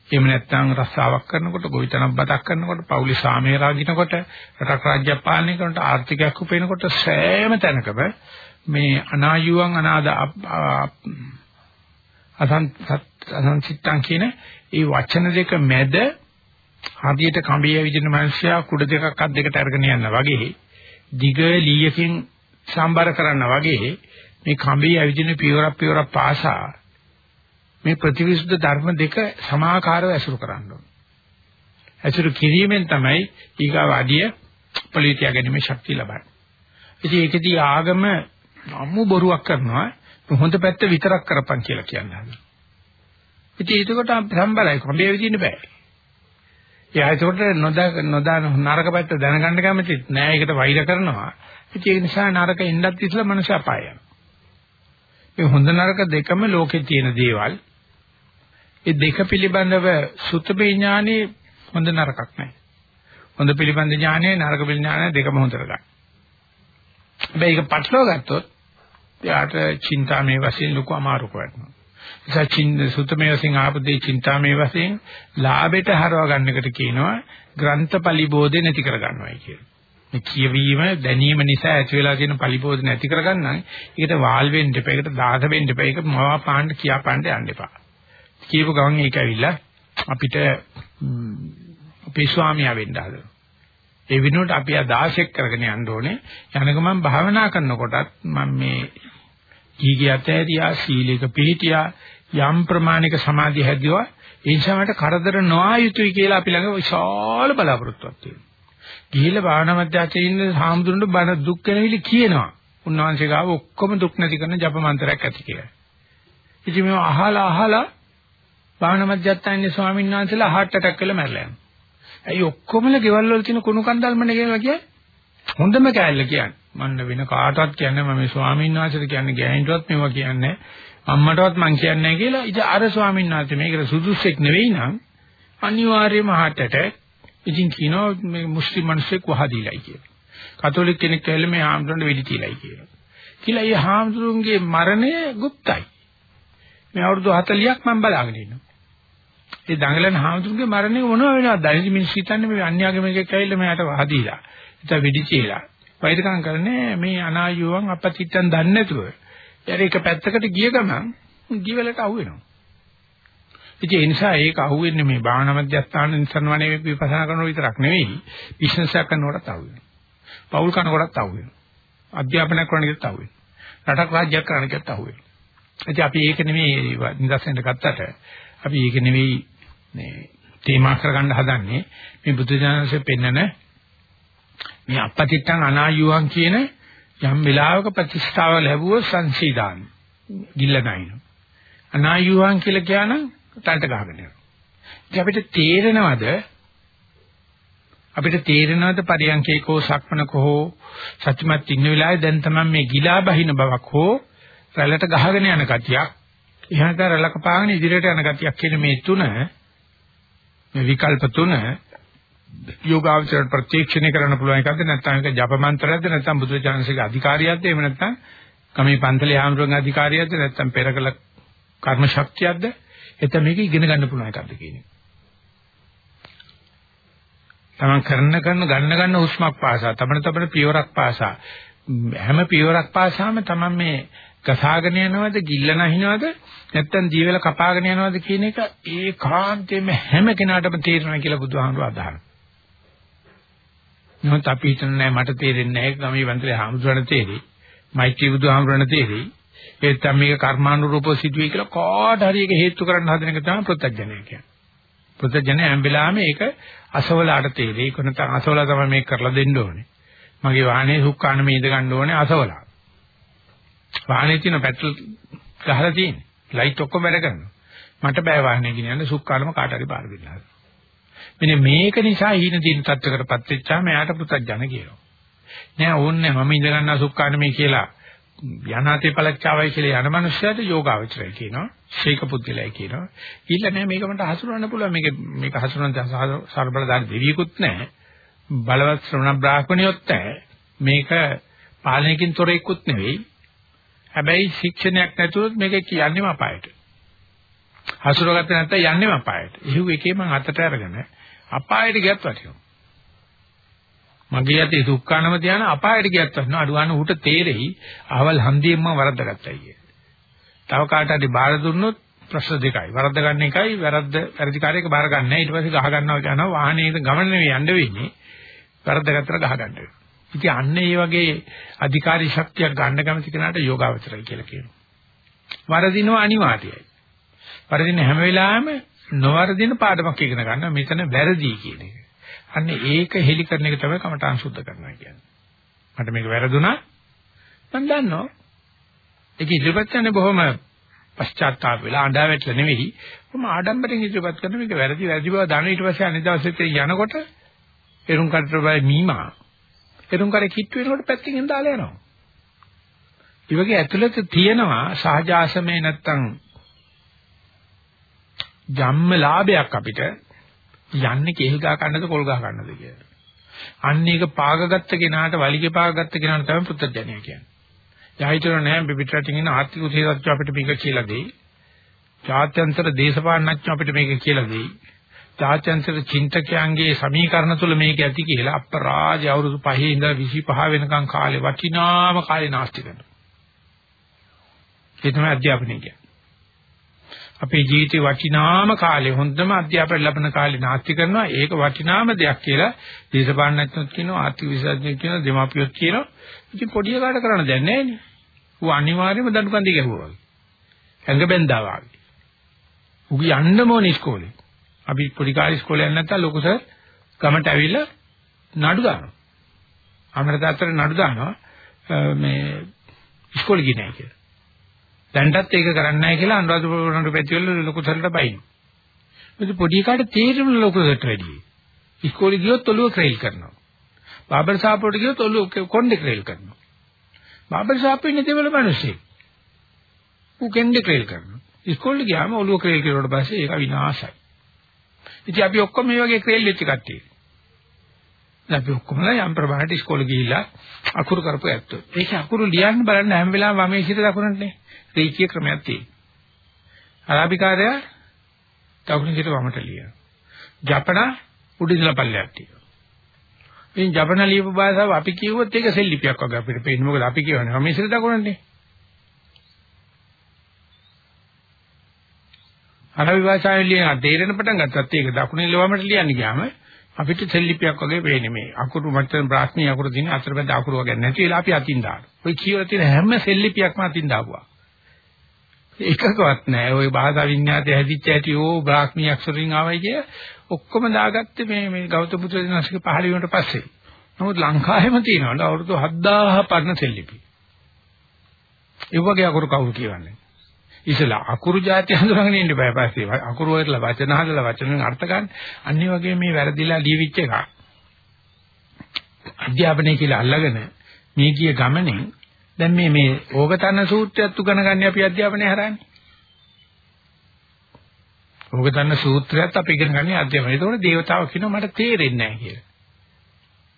එහෙම නැත්නම් රස්සාවක් කරනකොට, ගොවිතැනක් බතක් කරනකොට, පෞලි සාමය රාගිනකොට, රටක් රාජ්‍ය පාලනය කරනකොට, ආර්ථිකයක් උපයනකොට සෑම තැනකම මේ අනායුවන් අනාද අසං අසංචිත්තං කියන ඒ වචන දෙක මැද හදියට කඹේ විදින මිනිස්සයා කුඩ දෙකක් අත් දෙකට අරගෙන යනවා වගේ දිග ලීයකින් සම්බර කරනා වගේ මේ කඹේ ඇවිදින පියවරක් පියවරක් පාසා මේ ප්‍රතිවිසුද්ධ ධර්ම දෙක සමාකාරව ඇසුරු කරන්න ඕන. ඇසුරු කිරීමෙන් තමයි ඊගාව අඩිය පොලිතිය ගැනීම ශක්තිය ලබන්නේ. ඉතින් ඒකදී ආගම අමු බොරුවක් කරනවා හොඳ පැත්ත විතරක් කරපන් කියලා කියනවා. ඉතින් ඒකට සම්බරයි කඹේ විදින්න බෑ. එයා ඒකට නොදා නොදා නරක පැත්ත දැනගන්න කැමතිත් නෑ ඒකට වෛර කරනවා. ඉතින් ඒ නිසා නරක එන්නත් ඉස්සලා මනස අපාය යනවා. මේ හොඳ නරක දෙකම ලෝකේ තියෙන දේවල්. ඒ දෙක පිළිබඳව සුත්තමේ ඥානෙ හොඳ නරකක් නැහැ. හොඳ පිළිබඳ ඥානය නරක පිළිබඳ ඥානය දෙකම හොඳට ගන්න. හැබැයි ඒක පටලවා ගත්තොත් එයාට චින්තාමේ වශයෙන් ලොකු අමාරුවක් වෙනවා. නිසා චින්ත සුත්තමේ වශයෙන් ආපදේ චින්තාමේ වශයෙන් ලාභයට හරව ගන්න එකට කියනවා ග්‍රන්ථ පරිබෝධේ නැති කර ගන්නවයි කියලා. මේ කියවීම දැනීම නිසා ඇති වෙලා තියෙන පරිබෝධ නැති කරගන්න ඒකට වාල් වෙන්න එපා. ඒකට දාස වෙන්න එපා. ඒක මවා පාන්න කියා පාන්න යන්න එපා. කියපු ගමන් ඒක ඇවිල්ලා අපිට අපේ ස්වාමියා වෙන්න හදනවා. ඒ විනෝඩ අපි ආ 16ක් කරගෙන යන්න ඕනේ. යනක මම භාවනා කරනකොටත් මම මේ කීකියත් ඇතියා සීලයක පිළිටියා යම් ප්‍රමාණික සමාධිය හැදියවා ඒ නිසා මට කරදර නොආ යුතුයි කියලා අපි ළඟ විශාල බලාපොරොත්තුවක් තියෙනවා. ගිහිල්ලා භාවනා මධ්‍යස්ථයේ ඉන්න හාමුදුරන්ට බණ දුක් වෙනවිලි කියනවා. උන්වහන්සේ ගාව ඔක්කොම දුක් නැති කරන ජප මන්ත්‍රයක් ඇති කියලා. ඉතින් මේව අහලා අහලා භාවනා මධ්‍යස්ථානයේ ඉන්න ස්වාමීන් වහන්සේලා heart attack වෙලා මැරලා යනවා. ඇයි ඔක්කොමල ගෙවල් වල තියෙන කුණු කන්දල්මනේ කියලා කියන්නේ? හොඳම කෑල්ල කියන්නේ. මන්න වෙන කාටවත් කියන්නේ මම මේ ස්වාමීන් වහන්සේට කියන්නේ ගෑනිටවත් මේවා කියන්නේ අම්මටවත් මං කියන්නේ නැහැ කියලා ඉතින් අර ස්වාමීන් වහන්සේ මේකට සුදුස්සෙක් නෙවෙයි නම් අනිවාර්යයෙන්ම හටට ඉතින් කියනවා මේ මුස්ලිම් මිනිස්සෙක් වහදීලයි කියලා. කතෝලික කෙනෙක් කියලා මේ හාමුදුරන්ට වෙඩි තියලයි කියලා. කියලා ඒ හාමුදුරුන්ගේ මරණය গুপ্তයි. මේ අවුරුදු 40ක් මම බලාගෙන ඉන්නවා. ඒ දඟලන හාමුදුරුන්ගේ මරණය මොනවා වෙනවද? දැනදි මිනිස්සු හිතන්නේ මේ අන්‍යාගමිකයෙක් ඇවිල්ලා මෙයාට වහදීලා. ඉතින් වෙඩි තියලා. වෛරකම් කරන්නේ මේ අනායුවන් අපතිත්තන් දන්නේ නැතුව. ඊට එක පැත්තකට ගිය ගමන් ජීවලට අහු වෙනවා. ඉතින් ඒ නිසා ඒක අහුවෙන්නේ මේ භාවනා මධ්‍යස්ථාන නිසන්වනේ විපස්සනා කරනකොට විතරක් නෙවෙයි බිස්නස් එකක් කරනකොටත් අහුවෙනවා. පෞල් කරනකොටත් අහුවෙනවා. අධ්‍යාපනය කරනකොටත් අහුවෙනවා. රටක් රාජ්‍යයක් කරනකොටත් අහුවෙනවා. ඉතින් අපි ඒක නෙමෙයි නිදර්ශනයට ගත්තට අපි ඒක නෙවෙයි මේ තේමා කරගන්න හදන්නේ මේ බුදු දහමසේ පෙන්නන මේ අපපතිත්තං අනායුවන් කියන යම් වෙලාවක ප්‍රතිස්ථාව ලැබුවොත් සංසීදාන. ගිල්ල නැයින. අනායුවන් කියලා කියන තන්ට ගහගෙන යනවා. ඉතින් අපිට තේරෙනවද? අපිට තේරෙනවද පරියන්කේකෝ සක්මනකෝ සත්‍යමත් ඉන්න වෙලාවේ දැන් තමයි මේ ගිලා බහින බවක් හෝ රැළට ගහගෙන යන කතියක් එහෙනම් රැළක පාගෙන ඉදිරියට යන ගතියක් කියන මේ තුන මේ විකල්ප තුන යෝගාවචරයට ප්‍රත්‍යක්ෂණය කරන්න පුළුවන් එකක්ද? නැත්නම් ඒක ජප මන්ත්‍රයක්ද? නැත්නම් බුදුචානන්සේගේ අධිකාරියක්ද? එහෙම නැත්නම් කමේ පන්තලේ ආමරුන්ගේ අධිකාරියක්ද? නැත්නම් පෙරකල කර්ම ශක්තියක්ද? එතන මේක ඉගෙන ගන්න පුළුවන් එකක්ද කියන එක. තමන් කරන කරන ගන්න ගන්න හුස්මක් පාසා තමන තමන පියවරක් පාසා. හැම පියවරක් පාසාම තමන් මේ ගසාගෙන යනවද? ගිල්ල නැහිනවද? නැත්නම් ජීවල කපාගෙන යනවද කියන එක ඒකාන්තයෙන්ම හැම කෙනාටම තේරෙනවා කියලා බුදුහාමුදුරුවෝ අදහනවා. නමුත් අපි හිතන්නේ මට තේරෙන්නේ නැහැ ගමේ වන්දලේ හාමුදුරණ තේරෙයි. මෛත්‍රී බුදුහාමුදුරණ තේරෙයි. ඒත් මේක කර්මානුරූපව සිදුවේ කියලා කාට හරි ඒක හේතු කරන්න හදන එක තමයි ප්‍රත්‍යඥය කියන්නේ. ප්‍රත්‍යඥය හැම වෙලාවෙම ඒක අසවලාට තේරෙයි. ඒක නැත්නම් අසවලා තමයි මේක කරලා දෙන්න ඕනේ. මගේ වාහනේ සුක්කාන මේ ඉඳ ගන්න ඕනේ අසවලා. වාහනේ තියෙන පෙට්‍රල් ගහලා තියෙන්නේ. ලයිට් ඔක්කොම වැඩ කරනවා. මට බෑ වාහනේ ගෙනියන්න සුක්කාලම කාට හරි බාර දෙන්න. මෙන්න මේක නිසා හීන දින තත්ත්වකටපත් වෙච්චාම එයාට පුතඥ කියනවා. නෑ ඕන්නේ මම ඉඳ ගන්නා සුක්කානමේ කියලා යනාතේ පළච්චාවයි කියලා යන මනුස්සයාට යෝගාවචරය කියනවා. ශේක පුද්ගලයි කියනවා. ඊළ නෑ මේක මට හසුරවන්න පුළුවන්. මේක මේක හසුරවන්න සර්බලදාන දෙවියෙකුත් නෑ. බලවත් ශ්‍රවණ බ්‍රාහ්මණියොත් නෑ. මේක පාලනයකින් තොරෙකුත් නෙවෙයි. හැබැයි ශික්ෂණයක් නැතුව මේක කියන්නේම අපායට. හසුරගත්තේ නැත්නම් යන්නේම අපායට. එහෙව් එකේ මං අතට අරගෙන අපායට ගියත් වටිනවා. මගේ යතේ දුක්ඛානම ධාන අපායට ගියත් වටිනවා. අඩුවන ඌට තේරෙයි අවල් හන්දියෙන්ම වරද්දගත්තයි කිය. තව කාට හරි බාර දුන්නොත් ප්‍රශ්න දෙකයි. වරද්ද ගන්න එකයි වැරද්ද පරිචිකාරයක බාර ගන්න නැහැ. ඊට පස්සේ ගහ ගන්නවා කියනවා වාහනේ ගමන නෙවෙයි යන්න වෙන්නේ. වරද්ද ගත්තට ගහ ගන්න වෙනවා. ඉතින් අන්න ඒ වගේ අධිකාරී ශක්තියක් ගන්න කැමති කෙනාට යෝගාවචරය කියලා කියනවා. වරදිනවා අනිවාර්යයි. වරදින හැම වෙලාවෙම නොවරදින පාඩමක් ඉගෙන ගන්න මෙතන වැරදි කියන එක. අන්න ඒක හෙලි කරන එක තමයි කමඨාන් සුද්ධ කරනවා කියන්නේ. මට මේක වැරදුනා මම දන්නවා. ඒක ඉදිරිපත් කරන්නේ බොහොම පශ්චාත්තාප වෙලා අඬා වැටලා නෙවෙයි. කොහොම ආඩම්බරෙන් ඉදිරිපත් කරන මේක වැරදි වැරදි බව දන්න ඊට පස්සේ අනිත් දවසෙත් යනකොට එරුම් කටට බය මීමා. එරුම් කරේ කිට්ටු වෙනකොට පැත්තකින් දාලා යනවා. ඒ වගේ ඇතුළත තියෙනවා සහජාසමේ නැත්තම් ජම්ම ලාභයක් අපිට යන්නේ කෙල් ගහ ගන්නද පොල් ගහ ගන්නද කියලා. අන්න ඒක පාගගත්ත කෙනාට වලිගේ පාගගත්ත කෙනාට තමයි පුත්තජනය කියන්නේ. යහිතර නෑ පිටරටින් ඉන්න ආර්ථික උදේසත්ව අපිට මේක කියලා දෙයි. ජාත්‍යන්තර දේශපාලනඥයෝ අපිට මේක කියලා දෙයි. ජාත්‍යන්තර චින්තකයන්ගේ සමීකරණ තුල මේක ඇති කියලා අපරාජ අවුරුදු 5 ඉඳලා 25 වෙනකන් කාලේ වටිනාම කාලේ නාස්ති කරනවා. ඒ තමයි අධ්‍යාපනය කියන්නේ. අපේ ජීවිතේ වටිනාම කාලේ හොඳම අධ්‍යාපනය ලැබෙන කාලේ නාස්ති කරනවා. ඒක වටිනාම දෙයක් කියලා දේශපාලනඥයොත් කියනවා, ආර්ථික විශේෂඥයෝ කියනවා, දෙමාපියොත් කියනවා. ඉතින් පොඩි කාට කරන්න දෙයක් නැහැ නේ. ඌ අනිවාර්යයෙන්ම දඬු කන්දේ ගැහුවා වගේ. ඇඟ බැඳා වගේ. ඌ යන්න ඕනේ ඉස්කෝලේ. අපි පොඩි කාලේ ඉස්කෝලේ යන්න නැත්නම් ලොකු සර් ගමට ඇවිල්ලා නඩු දානවා. අමරතාත්තර නඩු දානවා මේ ඉස්කෝලේ ගියේ නැහැ කියලා. දැන්ටත් ඒක කරන්නේ නැහැ කියලා අනුරාධපුර නඩු පැතිවල ලොකු සර්ට බයින්. මොකද පොඩි කාට තේරෙන්නේ ලොකු සර්ට වැඩි. ඉස්කෝලේ ගියොත් ඔළුව ක්‍රේල් කරනවා. බාබර් සාප්පුවට ගියොත් ඔළුව කොණ්ඩේ ක්‍රේල් කරනවා. බාබර් සාප්පු ඉන්නේ දෙවල මිනිස්සෙක්. ඌ කෙන්ඩේ ක්‍රේල් කරනවා. ඉස්කෝලේ ගියාම ඔළුව ක්‍රේල් කරුවාට පස්සේ ඒක විනාශයි. ඉතින් අපි ඔක්කොම මේ වගේ ක්‍රේල් වෙච්ච කට්ටිය. අපි ඔක්කොමලා යම් ප්‍රමාණයට ඉස්කෝලේ ගිහිල්ලා අකුරු කරපු ඇත්තෝ. ඒක අකුරු ලියන්න බලන්න හැම වෙලාවෙම වමේ සිට දකුණටනේ. රීකිය ක්‍රමයක් තියෙනවා. අරාබිකාරය දකුණින් සිට වමට ලියනවා. ජපන උඩින්දලා පල්ලයක් තියෙනවා. ඉතින් ජපන ලියපු භාෂාව අපි කිව්වොත් ඒක සෙල්ලිපියක් වගේ අපිට පේන්නේ. මොකද අපි කියවනේ වමේ සිට දකුණටනේ. අරාබි භාෂාවෙන් ලියන තේරෙන පටන් ගත්තත් ඒක දකුණින් ලවමට ලියන්න ගියාම අපිට සෙල්ලිපියක් වගේ වෙන්නේ මේ අකුරු මතන ප්‍රාශ්නීය අකුරු දින අතරමැද අකුරු වගේ නැති වෙලා අපි අතින් දානවා. ඔය කියවලා තියෙන හැම සෙල්ලිපියක්ම අතින් දාපුවා. එකකවත් නැහැ. ওই භාෂා විඤ්ඤාතය හැදිච්ච ඇටි ඕ බ්‍රාහ්මී අක්ෂරින් ආවයි කිය ඔක්කොම දාගත්තේ මේ මේ ගෞතම බුදු දනසික පහළ වුණාට පස්සේ. නමුත් ලංකාවේම තියෙනවලු අවුරුදු 7000 පරණ සෙල්ලිපි. ඒ වගේ අකුරු කවුරු කියවන්නේ? ඉතලා අකුරු જાති හඳුනගෙන ඉන්න බෑ පස්සේ. අකුරු වලට වචන හදලා වචනෙන් අර්ථ ගන්න. අනිත් වගේ මේ වැරදිලා ලියවිච්ච එක. අධ්‍යාපනය කියලා අල්ලගෙන මේ ගිය ගමනේ දැන් මේ මේ ඕගතන සූත්‍රයත් උගන ගන්න අපි අධ්‍යාපනය හරහානේ. ඕගතන සූත්‍රයත් අපි ඉගෙන ගන්න අධ්‍යාපනය. ඒතකොට දේවතාව කියනවා මට තේරෙන්නේ නැහැ කියලා.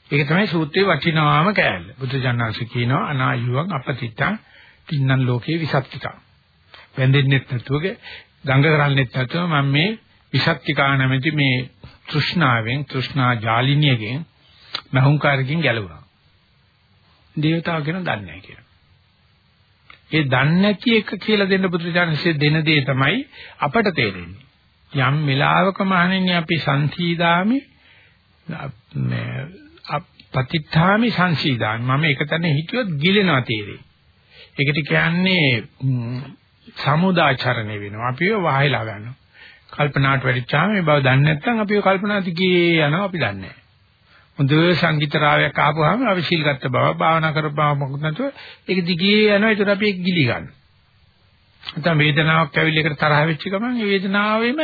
ඒක තමයි සූත්‍රයේ වටිනාම කෑල්ල. බුදු ජානනාංශ කියනවා අනායුවන් අපතිත්තං තින්නන් ලෝකේ විසත්තිකං. වැඳෙන්නෙත් නැතුව ගංග කරන්නෙත් නැතුව මම මේ විසත්තිකා නැමැති මේ තෘෂ්ණාවෙන් තෘෂ්ණා ජාලිනියගෙන් මහුංකාරකින් ගැලවුණා. දේවතාව කියන දන්නේ නැහැ කියලා. ඒ දන්නේ නැති එක කියලා දෙන්න බුදුචානන්සේ දෙන දේ තමයි අපට තේරෙන්නේ. යම් වෙලාවක මහණෙනි අපි සංසීදාමි මේ පතිත්තාමි සංසීදාමි මම එක තැන හිටියොත් ගිලෙනවා තේරෙයි. ඒකට කියන්නේ සමුදාචරණය වෙනවා. අපිව වහයලා ගන්නවා. කල්පනාට වැඩිච්චාම මේ බව දන්නේ නැත්නම් අපිව කල්පනා දිගේ යනවා අපි දන්නේ නැහැ. හොඳ සංගීත රාවයක් ආපුවාම අපි සිල් ගත්ත බව භාවනා කරපුවා මොකද නැතුව ඒක දිගේ යනවා ඒතර අපි ඒක ගිලි ගන්න. නැත්නම් වේදනාවක් ඇවිල්ලා ඒකට තරහ වෙච්ච ගමන් ඒ වේදනාවෙම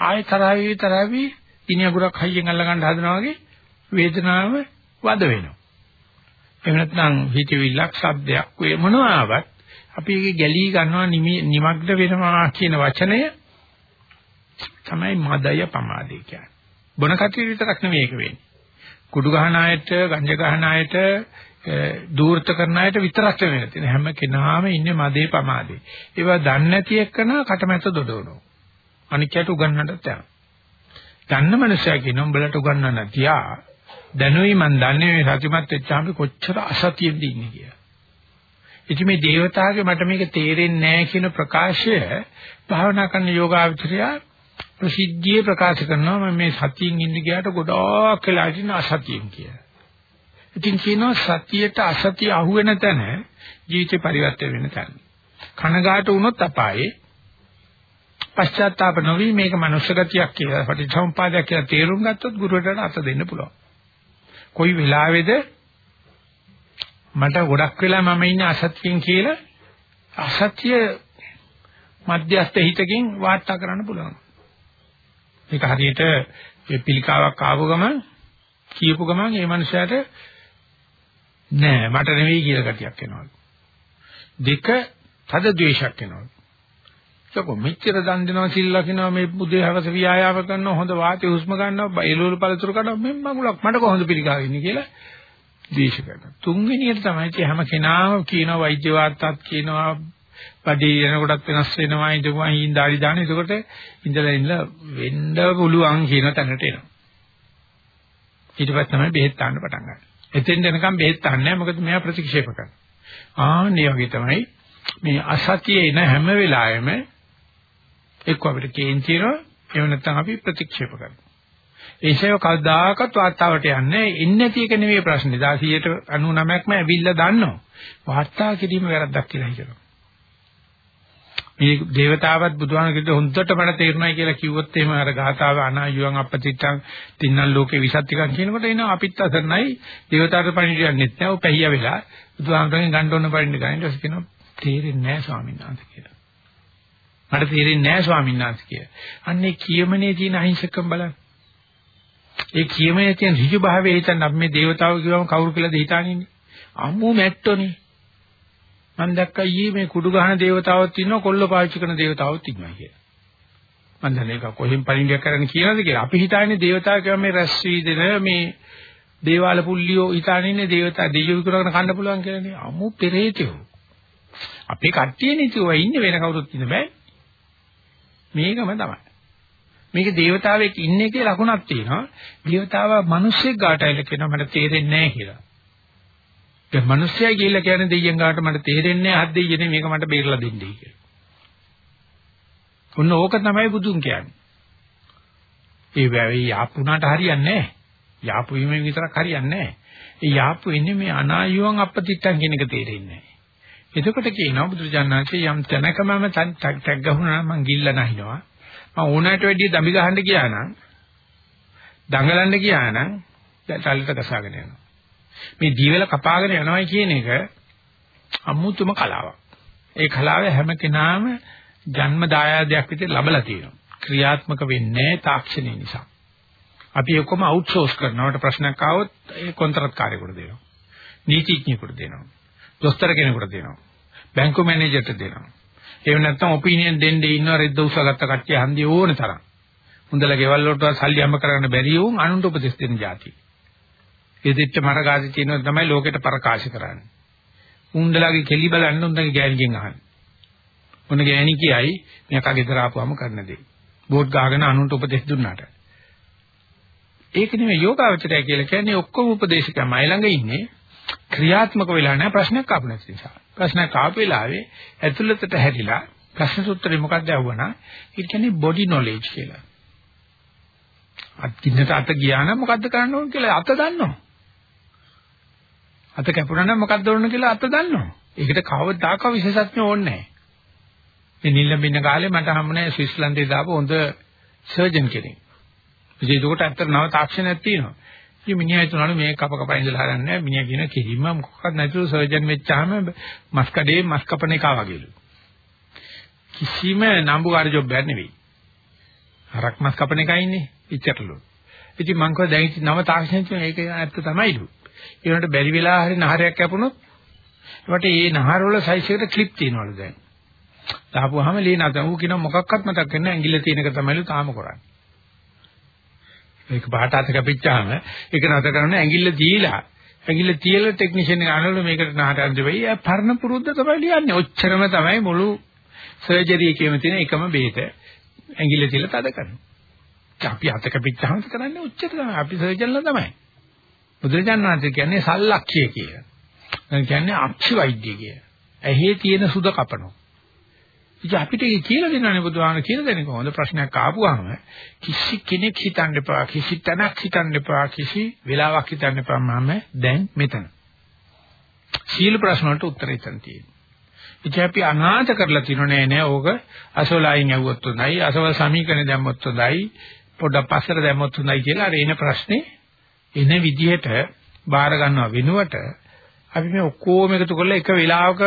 ආයෙ තරහ වෙවි තරහ වෙවි ඉනියගුරක් හයියෙන් අල්ල ගන්න හදනවා වගේ වේදනාව වද වෙනවා. එහෙම නැත්නම් හිතවිල්ලක්, ශබ්දයක් වේ මොනවාවත් අපි ඒක ගැලී ගන්නවා නිමග්න වෙනවා කියන වචනය තමයි මදය පමාදේ කියන්නේ. බොන කටිය විතරක් නෙමෙයි ඒක වෙන්නේ. කුඩු ගහන අයට, ගංජ ගහන අයට, දූර්ත කරන අයට විතරක් වෙන්නේ තියෙන හැම කෙනාම ඉන්නේ මදේ පමාදේ. ඒවා දන්නේ නැති එක්කන කටමැස්ස දොඩවනවා. අනිකයට උගන්නන්නට යනවා. දන්න මනුස්සයා කියන උඹලට උගන්නන්න තියා දැනුයි මන් දන්නේ මේ සතිමත් වෙච්චාම කොච්චර අසතියෙන්ද ඉන්නේ කියලා. ඉතින් මේ దేవතාවගේ මට මේක තේරෙන්නේ නැහැ කියන ප්‍රකාශය භාවනා කරන යෝගාවචරය ප්‍රසිද්ධියේ ප්‍රකාශ කරනවා මම මේ සතියින් ඉන්න ගියාට ගොඩාක් වෙලා ඉන්න අසතියෙන් කියලා. ඉතින් කියනවා සතියට අසතිය අහුවෙන තැන ජීවිතේ පරිවර්තන වෙන තැන. කනගාටු වුණොත් අපායේ පශ්චාත්තාප නොවි මේක මනුෂ්‍ය ගතියක් කියලා පටිච්චසමුපාදයක් කියලා තේරුම් ගත්තොත් ගුරුවරට අත දෙන්න පුළුවන්. කොයි වෙලාවේද මට ගොඩක් වෙලා මම ඉන්නේ අසත්‍යයෙන් කියලා අසත්‍ය මධ්‍යස්ථ හිතකින් වාර්තා කරන්න පුළුවන්. මේක හරියට මේ පිළිකාවක් ආව ගමන් කියපු ගමන් ඒ මනුස්සයාට නෑ මට නෙවෙයි කියලා ගතියක් එනවා. දෙක තද ද්වේෂයක් එනවා. ඒක මෙච්චර දන් දෙනවා සිල් ලකිනවා මේ බුදේ හවස ව්‍යායාම කරනවා හොඳ වාතය හුස්ම ගන්නවා එළවලු පළතුරු කනවා මෙන්න මගුලක් මට කොහොමද පිළිගාවෙන්නේ කියලා ද්වේෂ කරනවා. තුන්වෙනියට තමයි හැම කෙනාම කියනවා වෛද්‍ය වාර්තාත් කියනවා බඩේ යනකොටත් වෙනස් වෙනවා ඉඳපුවා හිඳ දාඩි දාන. එතකොට ඉඳලා ඉඳලා වෙන්න පුළුවන් කියන තැනට එනවා. ඊට පස්සේ තමයි බෙහෙත් ගන්න පටන් ගන්න. එතෙන් දෙනකම් බෙහෙත් ගන්න නැහැ මොකද මෙයා ප්‍රතික්ෂේප කරනවා. ආන්නේ වගේ තමයි මේ අසතියේ එන හැම වෙලාවෙම එක්ක අපිට කේන්තිරෝ එහෙම නැත්නම් අපි ප්‍රතික්ෂේප කරනවා. ඒසේව කවදාකවත් වාර්තාවට යන්නේ එන්නේ නැති එක නෙවෙයි ප්‍රශ්නේ. 199ක්ම ඇවිල්ලා දන්නවා. වාර්තා කිරීම වැරද්දක් කියලා හිතනවා. මේ దేవතාවත් බුදුහාමුදුරුවෝ හොඳට මට තේරුණා කියලා කිව්වොත් එහෙම අර ගාථාව අනායුවන් අපතිත්තං තින්නම් ලෝකේ විසත්තිකන් කියනකොට එනවා අපිත් අසරණයි. దేవතාවට පණිවිඩයන්නෙත් නැහැ ඔය පැහිය වෙලා බුදුහාමුදුරුවෝ ගන්න ඕන පණිවිඩ ගන්න ඊට පස්සේ කියනවා තේරෙන්නේ නැහැ ස්වාමීන් වහන්සේ කියලා. මට තේරෙන්නේ නැහැ ස්වාමීන් වහන්සේ කියලා. අන්නේ කියමනේ තියෙන අහිංසකම් බලන්න. ඒ කියමනේ තියෙන ඍජු භාවය හිතන්න අපි මේ దేవතාවෝ කියවම කවුරු කියලාද හිතානින්නේ? අම්මෝ මැට්ටෝනේ. මම දැක්කා ඊයේ මේ කුඩු ගහන దేవතාවොත් ඉන්නවා කොල්ල පාවිච්චි කරන దేవතාවොත් ඉන්නවා කියලා. මම දැන් ඒක කොහෙන් පරිණිඩයක් කරන්න කියලාද කියලා. අපි හිතන්නේ దేవතාව කියන්නේ මේ රැස් වී දෙන මේ දේවාල පුල්ලියෝ හිතන්නේ దేవතා දෙවියෝ විකරගෙන කන්න පුළුවන් කියලානේ. අමු පෙරේතයෝ. අපේ කට්ටියනේ කිව්වා ඉන්නේ වෙන කවුරුත් ඉන්න බෑ. මේකම තමයි. මේක దేవතාවෙක් ඉන්නේ කියලා ලකුණක් තියෙනවා. దేవතාවා මිනිස්සෙක් ගාටයිල කියනවා මට තේරෙන්නේ නැහැ කියලා. දැන් මිනිස්සයා කියලා කියන්නේ දෙයියන් ගාට මට තේරෙන්නේ නැහැ හත් දෙයියනේ මේක මට බේරලා දෙන්නයි කියලා. ඔන්න ඕක තමයි බුදුන් කියන්නේ. ඒ වැවේ යාපුණාට හරියන්නේ නැහැ. යාපු වීමෙන් විතරක් හරියන්නේ නැහැ. ඒ යාපු ඉන්නේ මේ අනායුවන් අපතිත්තන් කියන එක තේරෙන්නේ නැහැ. එතකොට කියනවා බුදුරජාණන්සේ යම් තැනක මම ටැග් ගහුණා මං ගිල්ල නැහිනවා. මම ඕනෑට වැඩිය දඹි ගහන්න ගියා නම් දඟලන්න ගියා නම් දැන් තල්ලට ගසාගෙන යනවා. මේ දීවල කපාගෙන යනවායි කියන එක අමුතුම කලාවක්. ඒ කලාව හැම කෙනාම ජන්ම දායාදයක් විදිහට ලබලා තියෙනවා. ක්‍රියාත්මක වෙන්නේ තාක්ෂණය නිසා. අපි ඔක්කොම අවුට්සෝස් කරනවට ප්‍රශ්නයක් ආවොත් ඒ කොන්ත්‍රාත්කාරයෙකුට දෙනවා. නීතිඥයෙකුට දෙනවා. දොස්තර කෙනෙකුට දෙනවා. බැංකු මැනේජර්ට දෙනවා. එහෙම නැත්නම් ඔපිනියන් දෙන්නේ ඉන්නවා රෙද්ද උසගත්ත කට්ටිය හන්දිය ඕන තරම්. හොඳලා ගෙවල් වලට සල්ලි අම්ම කරගන්න බැරි වුන් අනුන්ට උපදෙස් දෙන જાති. එදිට මරගාසි තියෙනවා තමයි ලෝකෙට ප්‍රකාශ කරන්නේ. උන්දලාගේ කෙලි බලන්න උන්දගේ ගෑණිගෙන් අහන්න. මොන ගෑණි කියයි මෙයා ගෙදර ආපුවම කරන දේ. බෝඩ් ගාගෙන අනුන්ට උපදෙස් දුන්නාට. ඒක නෙමෙයි යෝගාවචරය කියලා කියන්නේ ඔක්කොම උපදේශකයන් මයි ළඟ ඉන්නේ ක්‍රියාත්මක වෙලා නැහැ ප්‍රශ්නයක් ආපු නැති නිසා. ප්‍රශ්නයක් ආපු වෙලාවේ ඇතුළතට හැරිලා ප්‍රශ්න සූත්‍රේ මොකක්ද යවුවනා? ඒ කියන්නේ බොඩි නොලෙජ් කියලා. අත්කින්නට අත ගියා නම් මොකද්ද කරන්න ඕන කියලා අත දන්නවා. අත කැපුණා නම් මොකක්ද ඕන කියලා අත දන්නවා. ඒකට කවදාකවත් විශේෂඥ ඕනේ නැහැ. මේ නිල්ලඹින්න කාලේ මට හම්බුනේ ස්විස්ලන්තේ දාපු හොඳ සර්ජන් කෙනෙක්. ඉතින් ඒකට ඇත්තට නව තාක්ෂණයක් තියෙනවා. ඉතින් මිනිහා හිතනවලු මේ කප කප ඉඳලා හරන්නේ මිනිහා කියන කිරිම මොකක්වත් නැතුව සර්ජන් වෙච්චාම මස් කඩේ මස් කපන එක වගේලු. කිසිම නම්බුකාර ජොබ් එකක් නෙවෙයි. හරක් මස් කපන එකයි ඉන්නේ ඉච්චටලු. ඉතින් මං කව දැන් නව තාක්ෂණයෙන් ඒක ඇත්ත තමයිලු. ඒ වුණාට බැරි වෙලා හරි නහරයක් කැපුණොත් ඒකට ඒ නහර වල සයිස් එකට ක්ලිප් තියනවලු දැන්. දාපුවාම ලේ නැත. ඌ කියන මොකක්වත් මතක් වෙන්නේ නැහැ. ඇඟිල්ල තියෙන එක තමයිලු තාම කරන්නේ. ඒක බාට අත කැපිච්චාම ඒක නැත කරන්නේ ඇඟිල්ල දීලා ඇඟිල්ල තියලා ටෙක්නිෂියන් එක අනවල මේකට නහරක් දෙවයි. ඒ පරණ පුරුද්ද තමයි ලියන්නේ. ඔච්චරම තමයි මුළු සර්ජරි එකේම තියෙන එකම බේත. ඇඟිල්ල තියලා තද කරනවා. අපි අත කැපිච්චාම කරන්නේ ඔච්චර තමයි. අපි සර්ජන්ලා තමයි. බුදුරජාණන් වහන්සේ කියන්නේ සල්ලක්ෂය කියලා. ඒ කියන්නේ අක්ෂි වෛද්‍ය කිය. ඇහි තියෙන සුද කපනවා. ඉතින් අපිට ඒක කියලා දෙනවනේ බුදුහාම කියලා දෙන්නේ කොහොමද ප්‍රශ්නයක් ආපුවාම කිසි කෙනෙක් හිතන්න එපා කිසි තැනක් හිතන්න එපා කිසි වෙලාවක් හිතන්න එපා මම දැන් මෙතන. සීල ප්‍රශ්න වලට උත්තර හිතන්න තියෙනවා. ඉතින් අපි අනාථ කරලා තියෙන නෑ නෑ ඕක අසවලයින් ඇහුවොත් හොඳයි අසවල් සමීකරණ දැම්මොත් හොඳයි පොඩ්ඩක් පස්සට දැම්මොත් හොඳයි කියලා අර එන ප්‍රශ්නේ එන විදිහට බාර ගන්නවා වෙනුවට අපි මේ ඔක්කොම එකතු කරලා එක වෙලාවක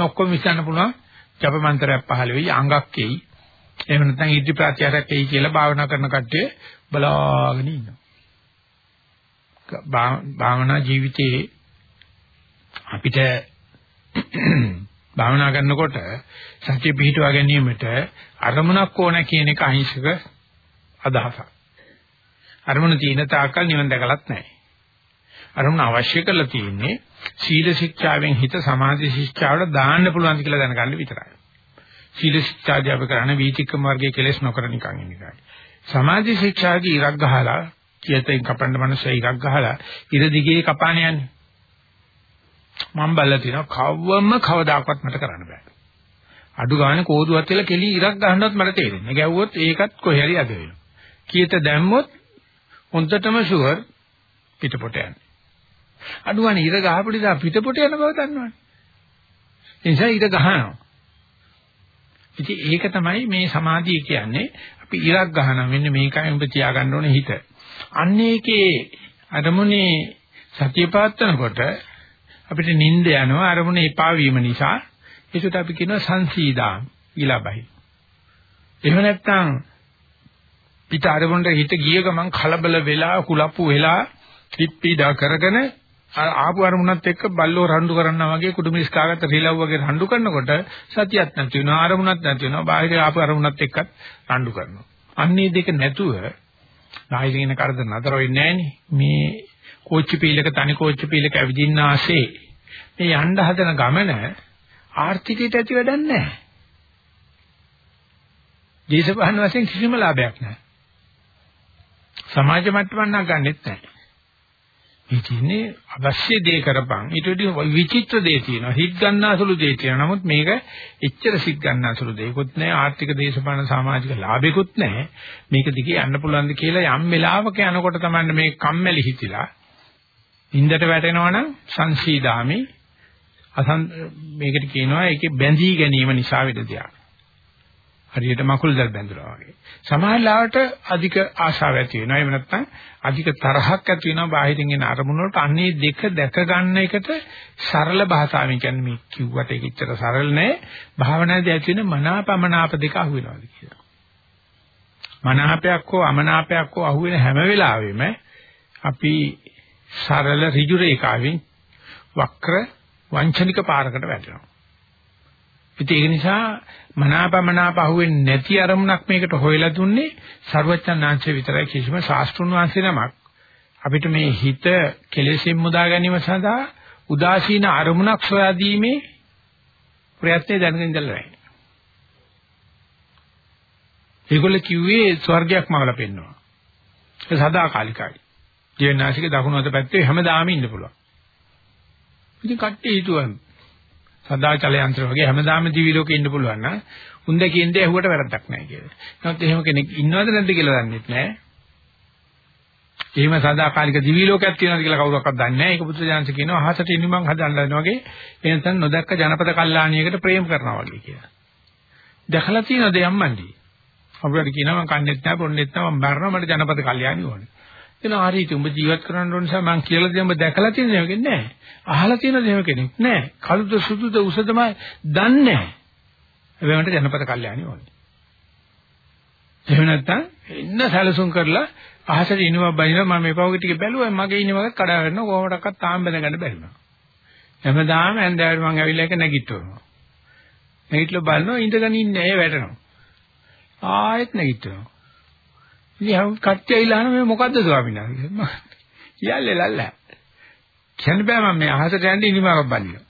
ඔක්කොම විශ්සන්න පුළුවන්. ජප මන්ත්‍රයක් පහළ වෙයි අංගක් එයි. එහෙම නැත්නම් ඉද්ධි ප්‍රත්‍යාරයක් එයි කියලා භාවනා කරන කට්ටිය බලාගෙන ඉන්නවා. භාවනා ජීවිතයේ අපිට භාවනා කරනකොට සත්‍ය පිහිටුවා ගැනීමට අරමුණක් ඕන කියන එක අහිංසක අදහසක්. අරමුණ තියෙන තාක්කල් නිවන් දැකලත් නැහැ. අරමුණ අවශ්‍ය කරලා තියෙන්නේ සීල ශික්ෂාවෙන් හිත සමාධි ශික්ෂාවට දාන්න පුළුවන් කියලා දැනගන්න විතරයි. සීල ශික්ෂාදී අපි කරන්නේ වීතික්කම වර්ගයේ කෙලෙස් නොකර නිකන් ඉන්න එකයි. සමාධි ශික්ෂාදී ඉරක් ගහලා කියතෙන් කපන්න මනසේ ඉරක් ගහලා ඉර දිගේ කපාන යන්නේ. මම බල්ලා තිනවා කවවම කවදාකවත් මට කරන්න බෑ. අඩු ගානේ කෝදුවත් වෙලා කෙලි ඉරක් ගහන්නවත් මට තේරෙන්නේ. ගැව්වොත් ඒකත් කොහේ හරි අද වෙනවා. කීයට දැම්මොත් හොන්දටම ෂුවර් පිටපොට යන්නේ. අඩු ගානේ ඉර ගහපු නිසා පිටපොට යන බව දන්නවනේ. ඒ නිසා ඉර ගහනවා. ඉතින් ඒක තමයි මේ සමාධිය කියන්නේ. අපි ඉරක් ගහනවා. මෙන්න මේකයි උඹ තියාගන්න ඕනේ හිත. අන්න ඒකේ අරමුණේ සතිය පාත්තනකොට අපිට නිින්ද යනවා අරමුණ එපා වීම නිසා ඒකට අපි කියනවා සංසීදා ඊළබයි. එහෙම නැත්නම් පිට අරමුණට හිත ගිය ගමන් කලබල වෙලා කුලප්පු වෙලා පිප්පීදා කරගෙන ආපු අරමුණත් එක්ක බල්ලෝ රණ්ඩු කරනවා වගේ කුඩුමිස් කාගත්ත රිලව් වගේ රණ්ඩු කරනකොට සතියක් නැති වෙනවා අරමුණක් නැති වෙනවා බාහිර ආපු අරමුණත් එක්කත් රණ්ඩු කරනවා. අන්නේ දෙක නැතුව බාහිරින් කරදර නතර වෙන්නේ මේ කෝච්චි පීලක තනි කෝච්චි පීලක ඇවිදින්න ආසේ මේ යන්න හදන ගමන ආර්ථිකයට ඇති වැඩක් නැහැ. දේශපාලන වශයෙන් කිසිම ලාභයක් නැහැ. සමාජ මට්ටමක් නම් ගන්නෙත් නැහැ. මේ කියන්නේ අවශ්‍ය දේ කරපන්. ඊට වඩා විචිත්‍ර දේ තියෙනවා. හිත් ගන්නාසුළු දේ තියෙනවා. නමුත් මේක එච්චර සිත් ගන්නාසුළු දෙයක්වත් නැහැ. ආර්ථික දේශපාලන සමාජික ලාභයක්වත් නැහැ. මේක දිගේ යන්න පුළුවන්ද කියලා යම් වෙලාවක යනකොට තමයි මේ කම්මැලි හිතිලා ඉන්දට වැටෙනවනම් සංසීදාමි අසන් මේකට කියනවා ඒකේ බැඳී ගැනීම නිසා වෙන දෙයක්. හරියට මකුල් දැල් බැඳුනා වගේ. සමහරවිට අධික ආශාව ඇති වෙනවා. එහෙම නැත්නම් අධික තරහක් ඇති වෙනවා බාහිරින් එන අරමුණු වලට. අන්නේ දෙක දැක ගන්න එකට සරල භාෂාවෙන් කියන්නේ මේ කිව්වට ඒක ඉතර සරල නෑ. භාවනාදී ඇති වෙන මනාපමනාප දෙක අහු වෙනවාද කියලා. මනාපයක් හෝ අමනාපයක් හෝ අහු වෙන හැම වෙලාවෙම අපි සරල ඍජු රේඛාවෙන් වක්‍ර වංචනික පාරකට වැටෙනවා. ඉතින් ඒක නිසා මනාපමනාප අහුවෙන්නේ නැති අරමුණක් මේකට හොයලා දුන්නේ ਸਰවඥාන්සේ විතරයි කිසිම ශාස්ත්‍රුන් වහන්සේ නමක් අපිට මේ හිත කෙලෙසින් මුදා ගැනීම සඳහා උදාසීන අරමුණක් සොයා දීමේ ප්‍රයත්නය දැනගෙන ඉඳලා නැහැ. ඒගොල්ලෝ කිව්වේ ස්වර්ගයක් මවලා පෙන්නවා. ඒ සදාකාලිකයි. ජීවනාශික දකුණු අත පැත්තේ හැමදාම ඉන්න පුළුවන්. ඉතින් කට්ටිය හිතුවා සදාචල යන්ත්‍ර වගේ හැමදාම දිවි ලෝකේ ඉන්න පුළුවන් නම් උන් දෙකින් දෙය ඇහුවට වැරද්දක් නැහැ කියලා. නමුත් එහෙම කෙනෙක් ඉන්නවද නැද්ද කියලා දන්නෙත් නැහැ. එහෙම සදාකාලික දිවි ලෝකයක් තියෙනවද කියලා කවුරක්වත් දන්නේ නැහැ. ඒක පුත්‍රජාන්ස කියනවා අහසට ඉන්න මං හදන්න වගේ එනසන් නොදැක්ක ජනපද කල්යාණියකට ප්‍රේම කරනවා වගේ කියලා. දැකලා තියෙනවද යම්මන්ඩි? අපිට කියනවා මං කන්නේත් නැහැ බොන්නේත් නැහැ මං මරනවා මට ජනපද කල්යාණිය ඕනේ. එනවා හරියට උඹ ජීවත් කරන්න ඕන නිසා මං කියලා දෙන්න උඹ දැකලා තියෙන දේ කෙනෙක් නැහැ. අහලා තියෙන දේ කෙනෙක් නැහැ. කළුද සුදුද උසදම දන්නේ නැහැ. එවනට ජනපද කල්යාණි ඕනේ. එහෙම නැත්නම් ඉන්න සැලසුම් කරලා අහසට ඉනවා බයිනවා මම මේ පවගේ ටික බැලුවා මගේ ඉන්නවක කඩා ගන්න කොහොමඩක්වත් තාම බැඳගන්න බැරි වුණා. හැමදාම ඇන්දෑවට මං ඇවිල්ලා එක නැගිටිනවා. නැගිටලා බලනවා ඉඳගෙන ඉන්නේ ඒ වැටෙනවා. ආයෙත් නැගිටිනවා. ඉතින් කට්ටිය ඇවිල්ලා අහන මේ මොකද්ද ස්වාමීන් වහන්සේ? කියල්ලේ ලල්ලා. කියන්න බෑ මම මේ අහසට යන්න ඉනිමාවක් බලිනවා.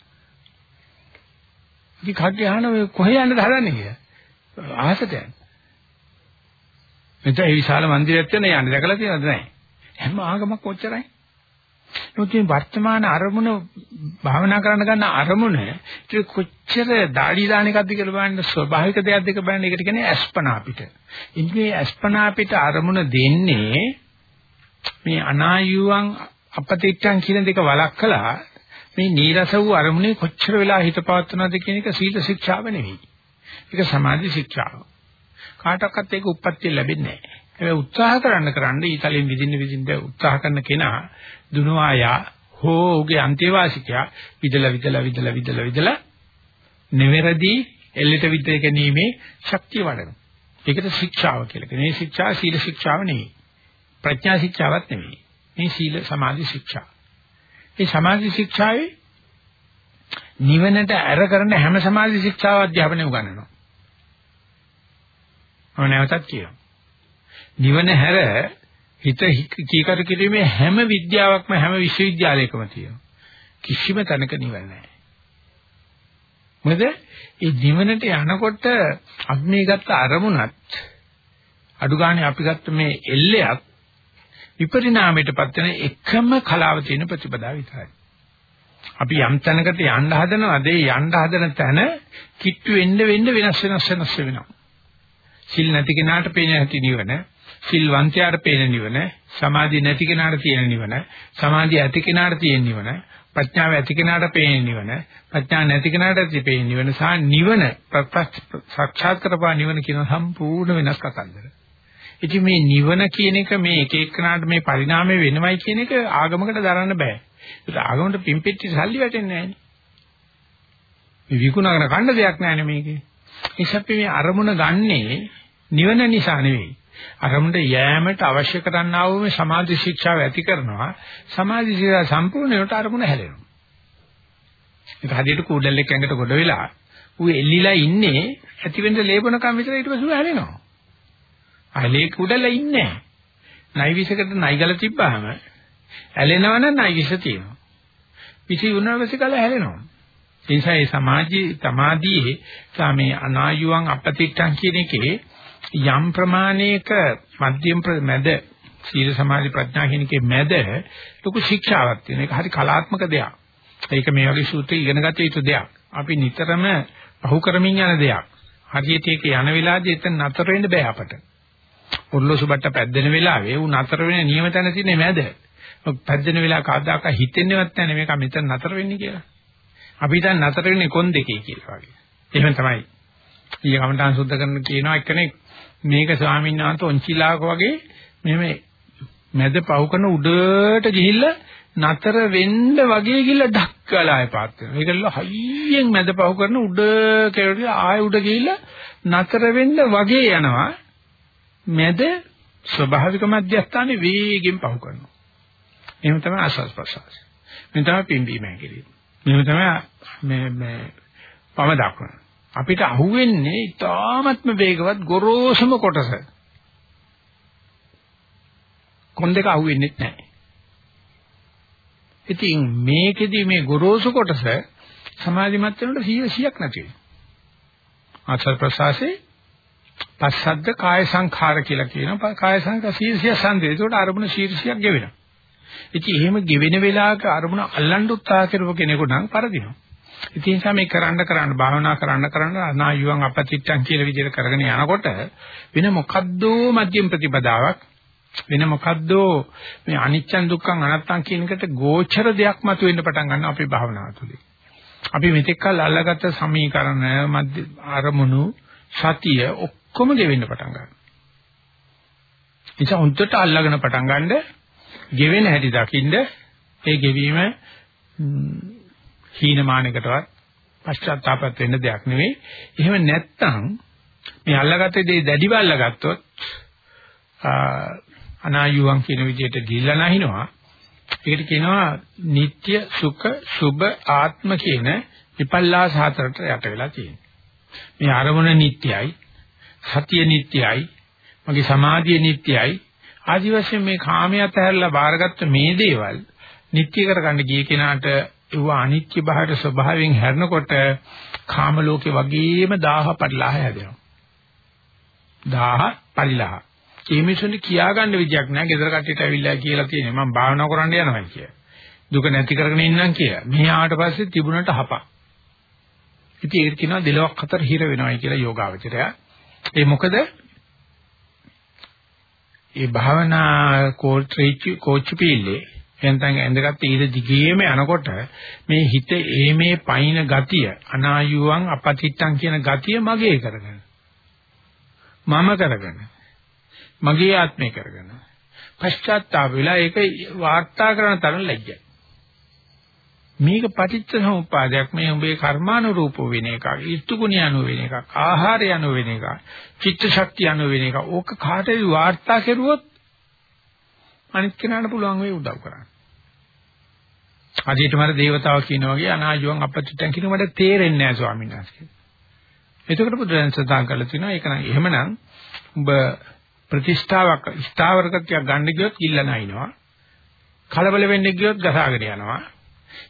ඉතින් කට්ටිය අහන මේ කොහේ යන්නද හදන්නේ කියලා. අහසට යන්න. මෙතන ඒ විශාල මන්දිරයක් තියෙන යන්න දැකලා තියෙනවද නැහැ? හැම ආගමක් ඔච්චරයි. නමුත් මේ වර්තමාන අරමුණ භාවනා කරන්න ගන්න අරමුණ ඒක කොච්චර দাঁඩි දාන එකක්ද කියලා බලන්න ස්වභාවික දෙයක් දෙක බලන්න ඒකට කියන්නේ අස්පනා අපිට. ඉන්නේ අස්පනා අපිට අරමුණ දෙන්නේ මේ අනායුවන් අපතිට්ඨං කියන දෙක වළක්කලා මේ නීරස වූ අරමුණේ කොච්චර වෙලා හිත පවත්වනවද කියන එක සීල ශික්ෂාව නෙවෙයි. ඒක සමාධි ශික්ෂාව. කාටවත් ඒක උප්පත්තිය ලැබෙන්නේ නැහැ. හැබැයි උත්සාහ කරන්න කරන්න ඊතලෙන් විදින්න විදින්න උත්සාහ කරන කෙනා දුනවායා හෝ උගේ අන්තේවාසිකයා විදලා විදලා විදලා විදලා විදලා නිවැරදි එල්ලෙට විද්ද ගැනීමේ ශක්තිය වඩනවා. ඒකට ශික්ෂාව කියලා කියනවා. මේ ශික්ෂා සීල ශික්ෂාව නෙවෙයි. ප්‍රඥා ශික්ෂාවක් නෙවෙයි. මේ සීල සමාධි ශික්ෂා. මේ සමාධි ශික්ෂාවේ නිවනට ඇර කරන හැම සමාධි ශික්ෂාව අධ්‍යාපනය උගන්වනවා. මම නැවතත් කියනවා. නිවන හැර හිත කීකරු කිරීමේ හැම විද්‍යාවක්ම හැම විශ්වවිද්‍යාලයකම තියෙනවා. කිසිම තැනක නිවන නැහැ. මොකද ඒ නිවනට යනකොට අග්නිගත අරමුණත් අඩු ගානේ අපි ගත්ත මේ එල්ලයක් විපරිණාමයටපත් වෙන එකම කලාව තියෙන ප්‍රතිපදාව විතරයි. අපි යම් තැනකට යන්න හදනවාද ඒ යන්න හදන තැන කිට්ටු වෙන්න වෙන්න වෙනස් වෙනස් වෙනස් වෙනවා. සිල් නැති කෙනාට පේන හැටි නිවන සිල්වන්තයාට පේන නිවන, සමාධිය නැති කෙනාට තියෙන නිවන, සමාධිය ඇති කෙනාට තියෙන නිවන, ප්‍රඥාව ඇති කෙනාට පේන නිවන, ප්‍රඥා නැති කෙනාට තියෙන නිවන සහ නිවන සාක්ෂාත් කරපා නිවන කියන සම්පූර්ණ වෙනස් කතන්දර. ඉතින් මේ නිවන කියන එක මේ එක එක්කනාට මේ පරිණාමය වෙනවයි කියන එක ආගමකට දරන්න බෑ. ඒක ආගමකට පිම්පෙච්ච සල්ලි වැටෙන්නේ නැහැ. මේ විකුණගෙන කන්න දෙයක් නැහැ මේකේ. ඒසත් මේ අරමුණ ගන්නේ නිවන නිසා නෙවෙයි. අරමුණට යෑමට අවශ්‍ය කරන්නා වූ මේ සමාධි ශික්ෂාව ඇති කරනවා. සමාධි ශික්ෂා සම්පූර්ණයට අරමුණ හැලෙනවා. ඒක හදියට කූඩල්ලෙක් ඇඟට ගොඩ වෙලා ඌ එල්ලිලා ඉන්නේ ඇති වෙන්න ලේපනකම් විතර ඊට පස්සේ හැලෙනවා. අලේ කූඩල්ල ඉන්නේ නයි විසකට නයි ගල තිබ්බාම ඇලෙනවනම් නයි විස තියෙනවා. විසි වුණාවසේ කල හැලෙනවා. ඒ නිසා මේ සමාජී සමාධියේ සාමේ අනායුවන් අපතිට්ඨං කියන එකේ යම් ප්‍රමාණයක මධ්‍යම මැද සීල සමාධි ප්‍රඥා කියන එකේ මැද ලොකු ශික්ෂාවක් තියෙන. ඒක හරි කලාත්මක දෙයක්. ඒක මේ වගේ සූත්‍ර ඉගෙන ගත යුතු දෙයක්. අපි නිතරම පහු කරමින් යන දෙයක්. හරියට ඒක යන වෙලාවදී එතන නතර වෙන්න බෑ අපට. ඔර්ලෝසු බට්ට පැද්දෙන වෙලාවේ ඌ නතර වෙන නියම තැන තියෙන්නේ මැද. පැද්දෙන වෙලාව කාදාක හිතෙන්නේවත් නැහැ මේක මෙතන නතර වෙන්නේ කියලා. අපි දැන් නතර වෙන්නේ කොන් දෙකේ කියලා වගේ. එහෙම තමයි. ඊය කමඨාන් සුද්ධ කරන කියනවා එක්කෙනෙක් මේක ස්වාමීන් වහන්සේ ඔන්චිලාක වගේ මෙහෙම මැද පහු කරන උඩට ගිහිල්ලා නතර වෙන්න වගේ ගිහිල්ලා ඩක්කලා එපාත් වෙනවා. ඒකල හයියෙන් මැද පහු කරන උඩ කෙරේ ආය උඩ ගිහිල්ලා නතර වෙන්න වගේ යනවා. මැද ස්වභාවික මධ්‍යස්ථානේ වේගෙන් පහු කරනවා. එහෙම තමයි ආස්වාද ප්‍රසවාස. මේ තමයි පිම්බීම හැකිලිම. මෙහෙම තමයි මේ මේ පම දක්වන. අපිට අහුවෙන්නේ ඊටාත්ම වේගවත් ගොරෝසුම කොටස. කොන් දෙක අහුවෙන්නේ නැහැ. ඉතින් මේකෙදි මේ ගොරෝසු කොටස සමාධිමත් වෙනකොට 100ක් නැති වෙනවා. ආචාර ප්‍රසාසේ පස්සද්ද කාය සංඛාර කියලා කියනවා. කාය සංඛාර 100 සංදේ. ඒකට අරමුණ 100ක් ගෙවෙනවා. ඉතින් එහෙම ගෙවෙන වෙලාවක අරමුණ අල්ලන්න උත්සාහ කරපු කෙනෙකුට නම් පරදිනවා. ඉතින් ඒ නිසා මේ කරන්න කරන්න භාවනා කරන්න කරන්න අනායුවන් අපතිට්ඨං කියලා විදිහට කරගෙන යනකොට වෙන මොකද්දෝ මධ්‍යම ප්‍රතිපදාවක් වෙන මොකද්දෝ මේ අනිච්චන් දුක්ඛං අනත්තං කියන එකට ගෝචර දෙයක් මතුවෙන්න පටන් ගන්නවා අපේ භාවනාව තුළින්. අපි මෙතෙක් කල් අල්ලගත්ත සමීකරණ මධ්‍ය අරමුණු සතිය ඔක්කොම ගෙවෙන්න පටන් ගන්නවා. නිසා උන්ට අල්ලගෙන පටන් ගන්නද ගෙවෙන හැටි දකින්ද ඒ ගෙවීම හීනමානකටවත් පශ්චාත්තාපත් වෙන්න දෙයක් නෙවෙයි. එහෙම නැත්නම් මේ අල්ලගත්තේ දේ දැඩිව අල්ලගත්තොත් අනායුවන් කියන විදිහට ගිල්ලා නැහිනවා. ඒකට කියනවා නিত্য සුඛ සුභ ආත්ම කියන විපල්ලාස හතරට යට වෙලා තියෙනවා. මේ අරමුණ නිට්ටයයි, සතිය නිට්ටයයි, මගේ සමාධිය නිට්ටයයි. ආදි වශයෙන් මේ කාමයට ඇහැරලා බාරගත්ත මේ දේවල් නිට්ටය කරගන්න ගිය කෙනාට ඒව අනිත්‍ය භාවයට ස්වභාවයෙන් හැරෙනකොට කාම ලෝකේ වගේම 1000 පරිලාහ හැදෙනවා. 1000 පරිලාහ. මේ මිනිසුන්ට කියා ගන්න විදියක් නැහැ. ගෙදර කට්ටියට ඇවිල්ලා කියලා තියෙනවා මම භාවනා කරන්න යනවා කියලා. දුක නැති කරගෙන ඉන්නම් කියලා. මෙහි ආවට පස්සේ තිබුණට හපක්. ඉතින් ඒක කියනවා දෙලොක් හතර හිර වෙනවයි කියලා යෝගාවචරය. ඒ මොකද ඒ භාවනා කෝච් කෝච් පීල්ලේ එතෙන් ඇඳගත්ත ඊට දිගේම යනකොට මේ හිත ඒමේ පයින් ගතිය අනායුවන් අපතිත්තං කියන ගතිය මගේ කරගෙන මම කරගෙන මගේ ආත්මේ කරගෙන පශ්චාත්තාප වෙලා ඒක වාර්තා කරන තරම් ලැජ්ජයි. මේක පටිච්ච සමුප්පාදයක් මේ උඹේ කර්මානුරූප වෙන එකක් ඊත්තු ගුණය අනුව වෙන එකක් ආහාරය අනුව වෙන එකක් චිත්ත ශක්තිය අනුව වෙන එකක්. ඕක කාටද වාර්තා කෙරුවොත් අනිත් කෙනාට පුළුවන් වෙයි උදව් කරන්න. අජීත මර දේවතාව කියනා වගේ අනාජුවන් අපච්චිටන් කියන මට තේරෙන්නේ නැහැ ස්වාමීන් වහන්සේ. එතකොට බුදුරජාණන් සදාන් කරලා තිනවා ඒක නම් එහෙමනම් ඔබ ප්‍රතිෂ්ඨාවක් ස්ථාවරකතියක් ගන්න ගියොත් ඉල්ල නැිනවා. කලබල වෙන්න ගියොත් ගසාගෙන යනවා.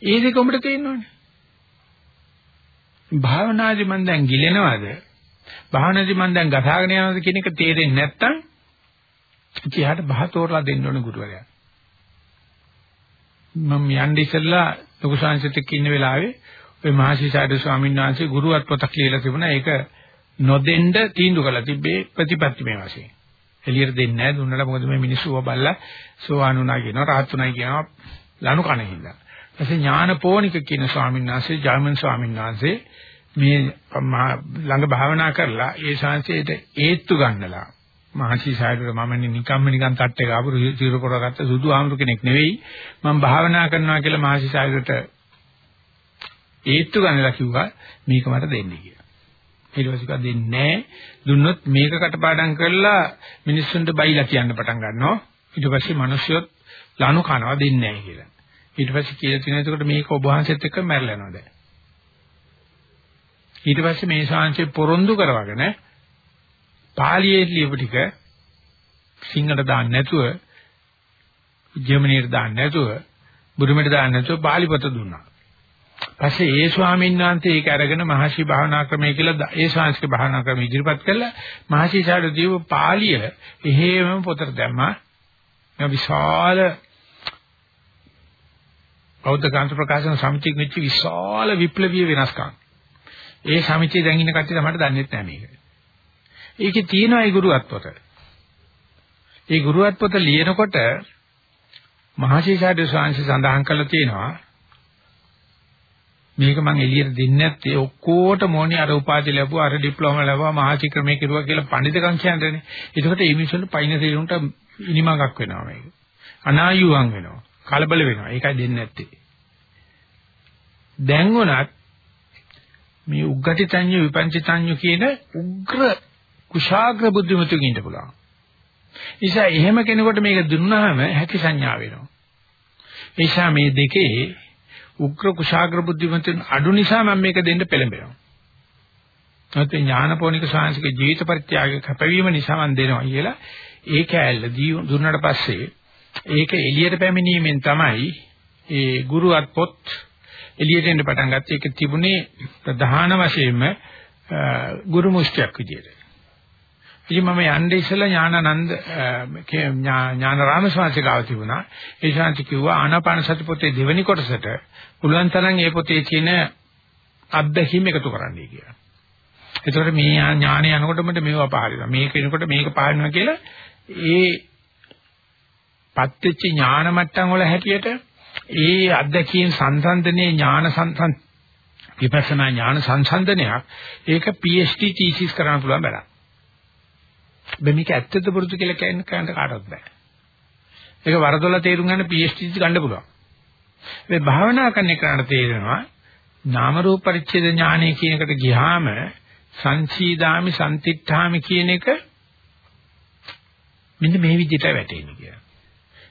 ඒ දෙක උඹට තේරෙනවනේ. භාවනාදි මන් දැන් ගිලෙනවද? භාවනාදි මන් දැන් ගසාගෙන යනවද කියන එක තේරෙන්නේ නැත්තම් එයාට බහ තෝරලා දෙන්න ඕන ගුරුවරයා. මම යන්නේ ඉස්සෙල්ලා ලොකු සංසිතෙක් ඉන්න වෙලාවේ ඔය මහසිසාරද ස්වාමීන් වහන්සේ ගුරුවත් පොතක් ලියලා තිබුණා. ඒක නොදෙන්න තීන්දුව කළා තිබ්බේ ප්‍රතිපත්ති මේ වශයෙන්. එළියට දෙන්නේ නැහැ. දුන්නට මොකද මේ මිනිස්සුව බලලා සෝවාන් වුණා කියනවා, රහත් වුණා කියනවා ලනු කන හින්දා. ඊපස්සේ ඥානපෝනික කියන ස්වාමීන් වහන්සේ, ජර්මන් ස්වාමීන් වහන්සේ මේ ළඟ භාවනා කරලා ඒ ශාන්සයට ඒත්තු ගන්නලා මහසි සායකට මම නිකම්ම නිකන් තට්ටේ ගාපු සිරු කරගත්ත සුදු ආමරු කෙනෙක් නෙවෙයි මම භාවනා කරනවා කියලා මහසි සායකට ඒත්තු ගන්නලා කිව්වා මේක මට දෙන්න කියලා. ඊට පස්සේ කා දෙන්නේ නැහැ. දුන්නොත් මේක කටපාඩම් කරලා මිනිස්සුන්ට බයිලා කියන්න පටන් ගන්නවා. ඊට පස්සේ මිනිස්සුත් ලනු කනවා දෙන්නේ නැහැ කියලා. ඊට පස්සේ කියලා තියෙන එතකොට මේක ඔබ වහන්සේත් එක්ක මැරලා යනවා දැන්. ඊට පස්සේ මේ ශාංශේ පොරොන්දු කරවගෙන පාලියේ ලියපු ටික සිංහලට දාන්න නැතුව ජර්මනියට දාන්න නැතුව බුරුමෙට දාන්න නැතුව පාලි පොත දුන්නා. පස්සේ ඒ ස්වාමීන් වහන්සේ ඒක අරගෙන මහසි භාවනා ක්‍රමය කියලා ඒ ශාස්ත්‍රික භාවනා ක්‍රම ඉදිරිපත් කළා. මහසි සාඩ දීව පාලිය එහෙම පොතට දැම්මා. මේ විශාල බෞද්ධ ග්‍රන්ථ ප්‍රකාශන සමිතියක වෙච්ච විශාල විප්ලවීය වෙනස්කම්. ඒ සමිතිය දැන් ඉන්න කට්ටිය තමයි දන්නේ නැහැ මේක. ඒකේ තියෙනවා ඒ ගුරුවත් පොත. ඒ ගුරුවත් පොත ලියනකොට මහසීසාරද ස්වාමීන් සඳහන් කරලා තියෙනවා මේක මම එළියට දෙන්නේ නැත්තේ ඔක්කොට මොණි අර උපාධි ලැබුවා අර ඩිප්ලෝමා ලැබුවා මහාචි ක්‍රමයේ කිරුවා කියලා පඬිතුකම් කියන්නේ. ඒකට මේ මිනිස්සුන්ට පයින් තේරුම්ට ඉනිමඟක් වෙනවා මේක. අනායුවන් වෙනවා. කලබල වෙනවා. ඒකයි දෙන්නේ නැත්තේ. දැන් උනත් මේ උග්ගටිතඤ්ඤ විපංචිතඤ්ඤ කියන උග්‍ර කුශාග්‍ර බුද්ධිමතුන් ඉන්න පුළුවන්. නිසා එහෙම කෙනෙකුට මේක දුන්නාම හැකි සංඥා වෙනවා. ඒසා මේ දෙකේ උග්‍ර කුශාග්‍ර බුද්ධිමතුන් අඩු නිසා මම මේක දෙන්න පෙළඹෙනවා. නැත්නම් ඥානපෝනික සාංශික ජීවිත පරිත්‍යාග කැපවීම නිසා මම දෙනවා කියලා ඒ කෑල්ල දුන්නාට පස්සේ ඒක එළියට පැමිණීමෙන් තමයි ඒ ගුරුවත් පොත් එළියට එන්න පටන් ගත්තේ. ඒක තිබුණේ ප්‍රධාන වශයෙන්ම ගුරු මුෂ්ටියක් විදියට. ඉතින් මම යන්නේ ඉස්සෙල්ලා ඥානানন্দ ඥානරාම ස්වාමීන් ගාව තිබුණා. ඒ ශාන්ති කිව්වා ආනාපාන සති පොතේ දෙවෙනි කොටසට පුළුවන් තරම් මේ පොතේ තියෙන අත්දැකීම් එකතු කරන්නයි කියලා. ඒතකොට මේ ඥානය යනකොට මට මේවා පහළ වෙනවා. මේක එනකොට මේක පහළ වෙනවා කියලා ඒ පත්‍ත්‍ච ඥාන මට්ටම් වල හැටියට ඒ අත්දැකීම් සංසන්දනයේ ඥාන සංසන් විපස්සනා ඥාන සංසන්දනයක් ඒක PhD thesis කරන්න පුළුවන් වැඩක්. බෑ මේක ඇත්තද පුරුදු කියලා කියන්න කාටවත් බෑ. ඒක වරදොල තේරුම් ගන්න PhD ගන්න පුළුවන්. මේ භාවනා කරන එකට තේරෙනවා නාම රූප පරිච්ඡේද ඥානය කියන එකට ගියාම සංචීදාමි සම්තිත්තාමි කියන එක මෙන්න මේ විදිහට වැටෙන්නේ කියලා.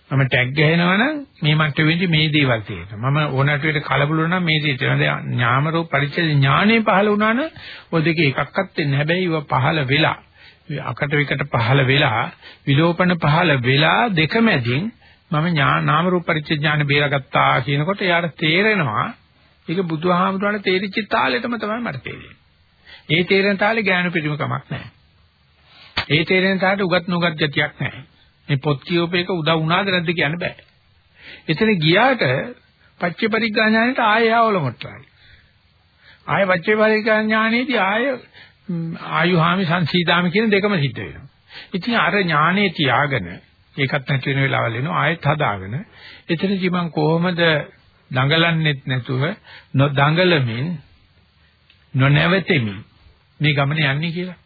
මම ටැග් ගහනවා නම් මේ මට්ටමේදී මේ දේවල් තියෙනවා. මම ඕනට විදිහට කලබල වුණා මේ දේ තියෙනවා. දැන් ඥාම රූප පරිච්ඡේද ඥානෙ පහළ වුණා නම් ඔය දෙක එකක්වත් වෙන්නේ. හැබැයි ඒව පහළ වෙලා අකට විකට පහළ වෙලා විලෝපන පහළ වෙලා දෙක මැදින් මම නාම රූප පරිච්ඡේද ඥාන බේරගත්තා කියනකොට එයාට තේරෙනවා ඒක බුදුහාමුදුරනේ තේරිච්ච තාලෙටම තමයි මට තේරෙන්නේ. ඒ තේරෙන තාලේ ඥාන පිටිම කමක් නැහැ. ඒ තේරෙන තාලේ උගත් නුගත් ගතියක් නැහැ. මේ පොත් කියෝපේක උදව් වුණාද නැද්ද කියන්න බෑ. එතන ගියාට පච්චේ පරිග්ගා ඥානෙට ආයෙ ආවලොමට්ටයි. ආයෙ පච්චේ පරිග්ගා ඥානෙදී ආයෙ ආයුහාමි සංසීදාමි කියන දෙකම සිද්ධ වෙනවා. ඉතින් අර ඥානෙ තියාගෙන ඒකත් නැති වෙන වෙලාවල් එනවා ආයෙත් හදාගෙන එතනදි මම කොහොමද දඟලන්නෙත් නැතුව නොදඟලමින් නොනැවතෙමින් මේ ගමන යන්නේ කියලා.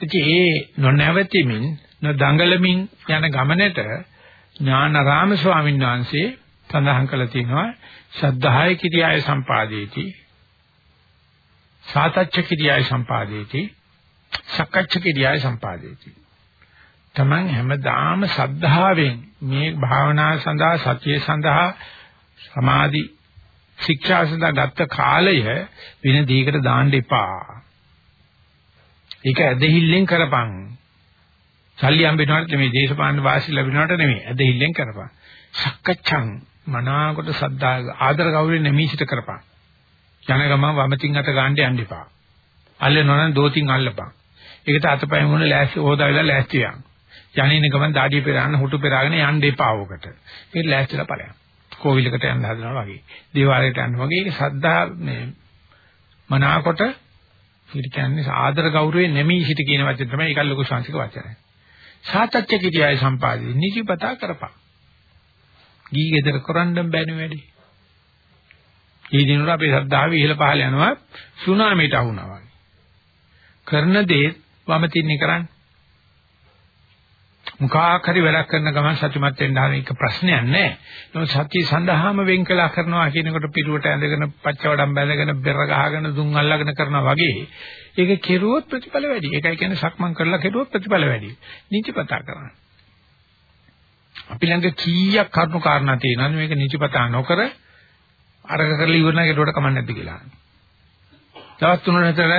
ඉතින් ඒ නොනැවතෙමින් නොදඟලමින් යන ගමනට ඥානාරාම ස්වාමීන් වහන්සේ සඳහන් කළා තියෙනවා ශද්ධාය කිරියාය සම්පාදේති සාතච්ච කිරියාය සම්පාදේති සක්කච්ඡ කිරියාය සම්පාදේති තමන් හැමදාම සද්ධාවෙන් මේ භාවනා සඳහා සතිය සඳහා සමාධි ශික්ෂා සඳහා ගත්ත කාලය වෙන දෙයකට දාන්න එපා. ඒක ඇදහිල්ලෙන් කරපන්. සල්ලි හම්බෙනවට නෙමෙයි දේශපාලන වාසි ලැබෙනවට නෙමෙයි ඇදහිල්ලෙන් කරපන්. සක්කච්ඡං මනාකොට සද්දා ආදර ගෞරවයෙන් නැමීසිට කරපන්. යන ගමන් වමතින් අත ගන්න යන්න එපා. අල්ලනවනම් දෝතින් අල්ලපන්. ඒකට අතපය මොන ලෑස්ති හොදා වෙලා ලෑස්ති යන්. යන්නේ ගමන් දාඩිය පෙරාගෙන හුටු පෙරාගෙන යන්න එපා ඕකට. ඒක ලෑස්තිලා ඵලයක්. කෝවිලකට යන්න හදනවා වගේ. දේවාලයට යන්න වගේ ඒක සද්දා මේ මනාකොට ඊට කියන්නේ ආදර ගෞරවයෙන් නැමී සිට කියන වචන තමයි ඒක ලොකු සංසික වචනය. සාතච්ච කිරියයි සම්පාදී නිජපතා කරපන්. ගී ගෙදර කරන්න බැරි වැඩි. ඊ දිනවල අපේ ශ්‍රද්ධාව ඉහළ පහළ යනවා සුනාමියට අහුණා වගේ. කරන දේ වම තින්නේ කරන්නේ. මුඛාක් හරි වැඩක් කරන ගමන් සතුටුමත් වෙන්න හරිය එක ප්‍රශ්නයක් නැහැ. නමුත් සත්‍ය සඳහාම වෙන් කළා කරනවා කියනකොට පිටුවට ඇඳගෙන පච්චවඩම් බැඳගෙන බෙර ගහගෙන දුම් අල්ලගෙන කරනවා වගේ ඒක කෙරුවොත් ප්‍රතිඵල වැඩි. ඒකයි කියන්නේ සක්මන් කරලා කෙරුවොත් ප්‍රතිඵල වැඩි. නිචපතා කරන්න. අපි ළඟ කීයක් කරුණු කාරණා තියෙනවද මේක නිචපතා නොකර අරක කරලා ඉවරනා කෙරුවට කමක් නැද්ද කියලා. දවස් තුනකට විතර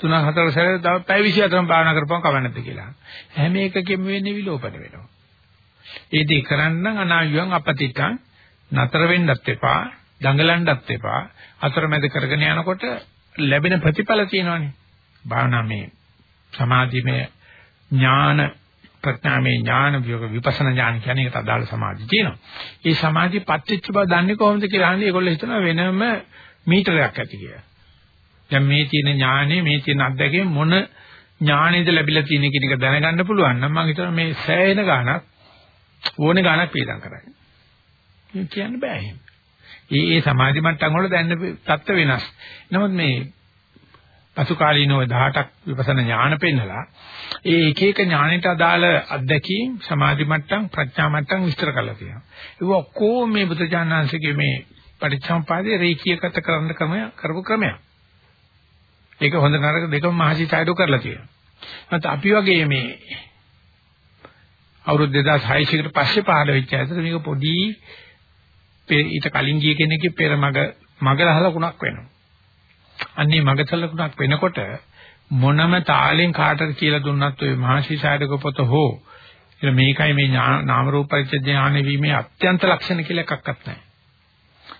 තුන හතර සැරේ තව පැය 24ම භාවනා කරපුවම කවන්නද කියලා. හැම එකකෙම වෙන්නේ විලෝපන වෙනවා. ඒ දේ කරන්න අනායුවන් අපතිටන් නතර වෙන්නත් එපා, දඟලන්නත් එපා. අතරමැද කරගෙන යනකොට ලැබෙන ප්‍රතිඵල තියෙනවානේ. භාවනා මේ සමාධිමේ ඥාන ප්‍රඥාමේ ඥාන විපස්සනා ඥාන කියන්නේ ඒකට අදාළ සමාධිය තියෙනවා. ඒ සමාධිය පත්‍ච්ච බව දන්නේ කොහොමද කියලා අහන්නේ ඒගොල්ලෝ හිතනවා වෙනම මීටරයක් ඇති කියලා. දැන් මේ තියෙන ඥානෙ මේ තියෙන අත්දැකීම මොන ඥානෙද ලැබිලා තියෙන කියන එක දැනගන්න පුළුවන් නම් මම හිතනවා මේ සෑහෙන ගාණක් ඕනේ ගාණක් වේදම් කරන්නේ. මේ කියන්න බෑ එහෙම. ඒ ඒ සමාධි මට්ටම් වල දැන්න තත්ත්ව වෙනස්. නමුත් මේ පසු කාලීනව 18ක් විපස්සනා ඥාන පෙන්නලා ඒ එක එක ඥානෙට අදාළ අත්දැකීම් සමාධි මට්ටම් ප්‍රඥා මට්ටම් විස්තර කරලා තියෙනවා. ඒක ඔක්කොම මේ බුදුචානන්සේගේ මේ පටිච්චසමුපාදයේ රේඛීයගත කරන්න ක්‍රමය කරපු ක්‍රමයක්. ඒක හොඳ නරක දෙකම මහසිතායඩෝ කරලා තියෙනවා. නැත්නම් අපි වගේ මේ අවුරුදු 2600 කට පස්සේ පහළ වෙච්ච ඇතට මේක පොඩි ඊට කලින් ගිය කෙනෙක්ගේ පෙර මග මගලහල කුණක් වෙනවා. අන්නේ මගතල කුණක් වෙනකොට මොනම තාලෙන් කාටද කියලා දුන්නත් ඔය මහසිතායඩක පොත හෝ මේකයි මේ නාම රූප පරිච්ඡේද ඥාන වීමේ අත්‍යන්ත ලක්ෂණ කියලා එකක්වත් නැහැ.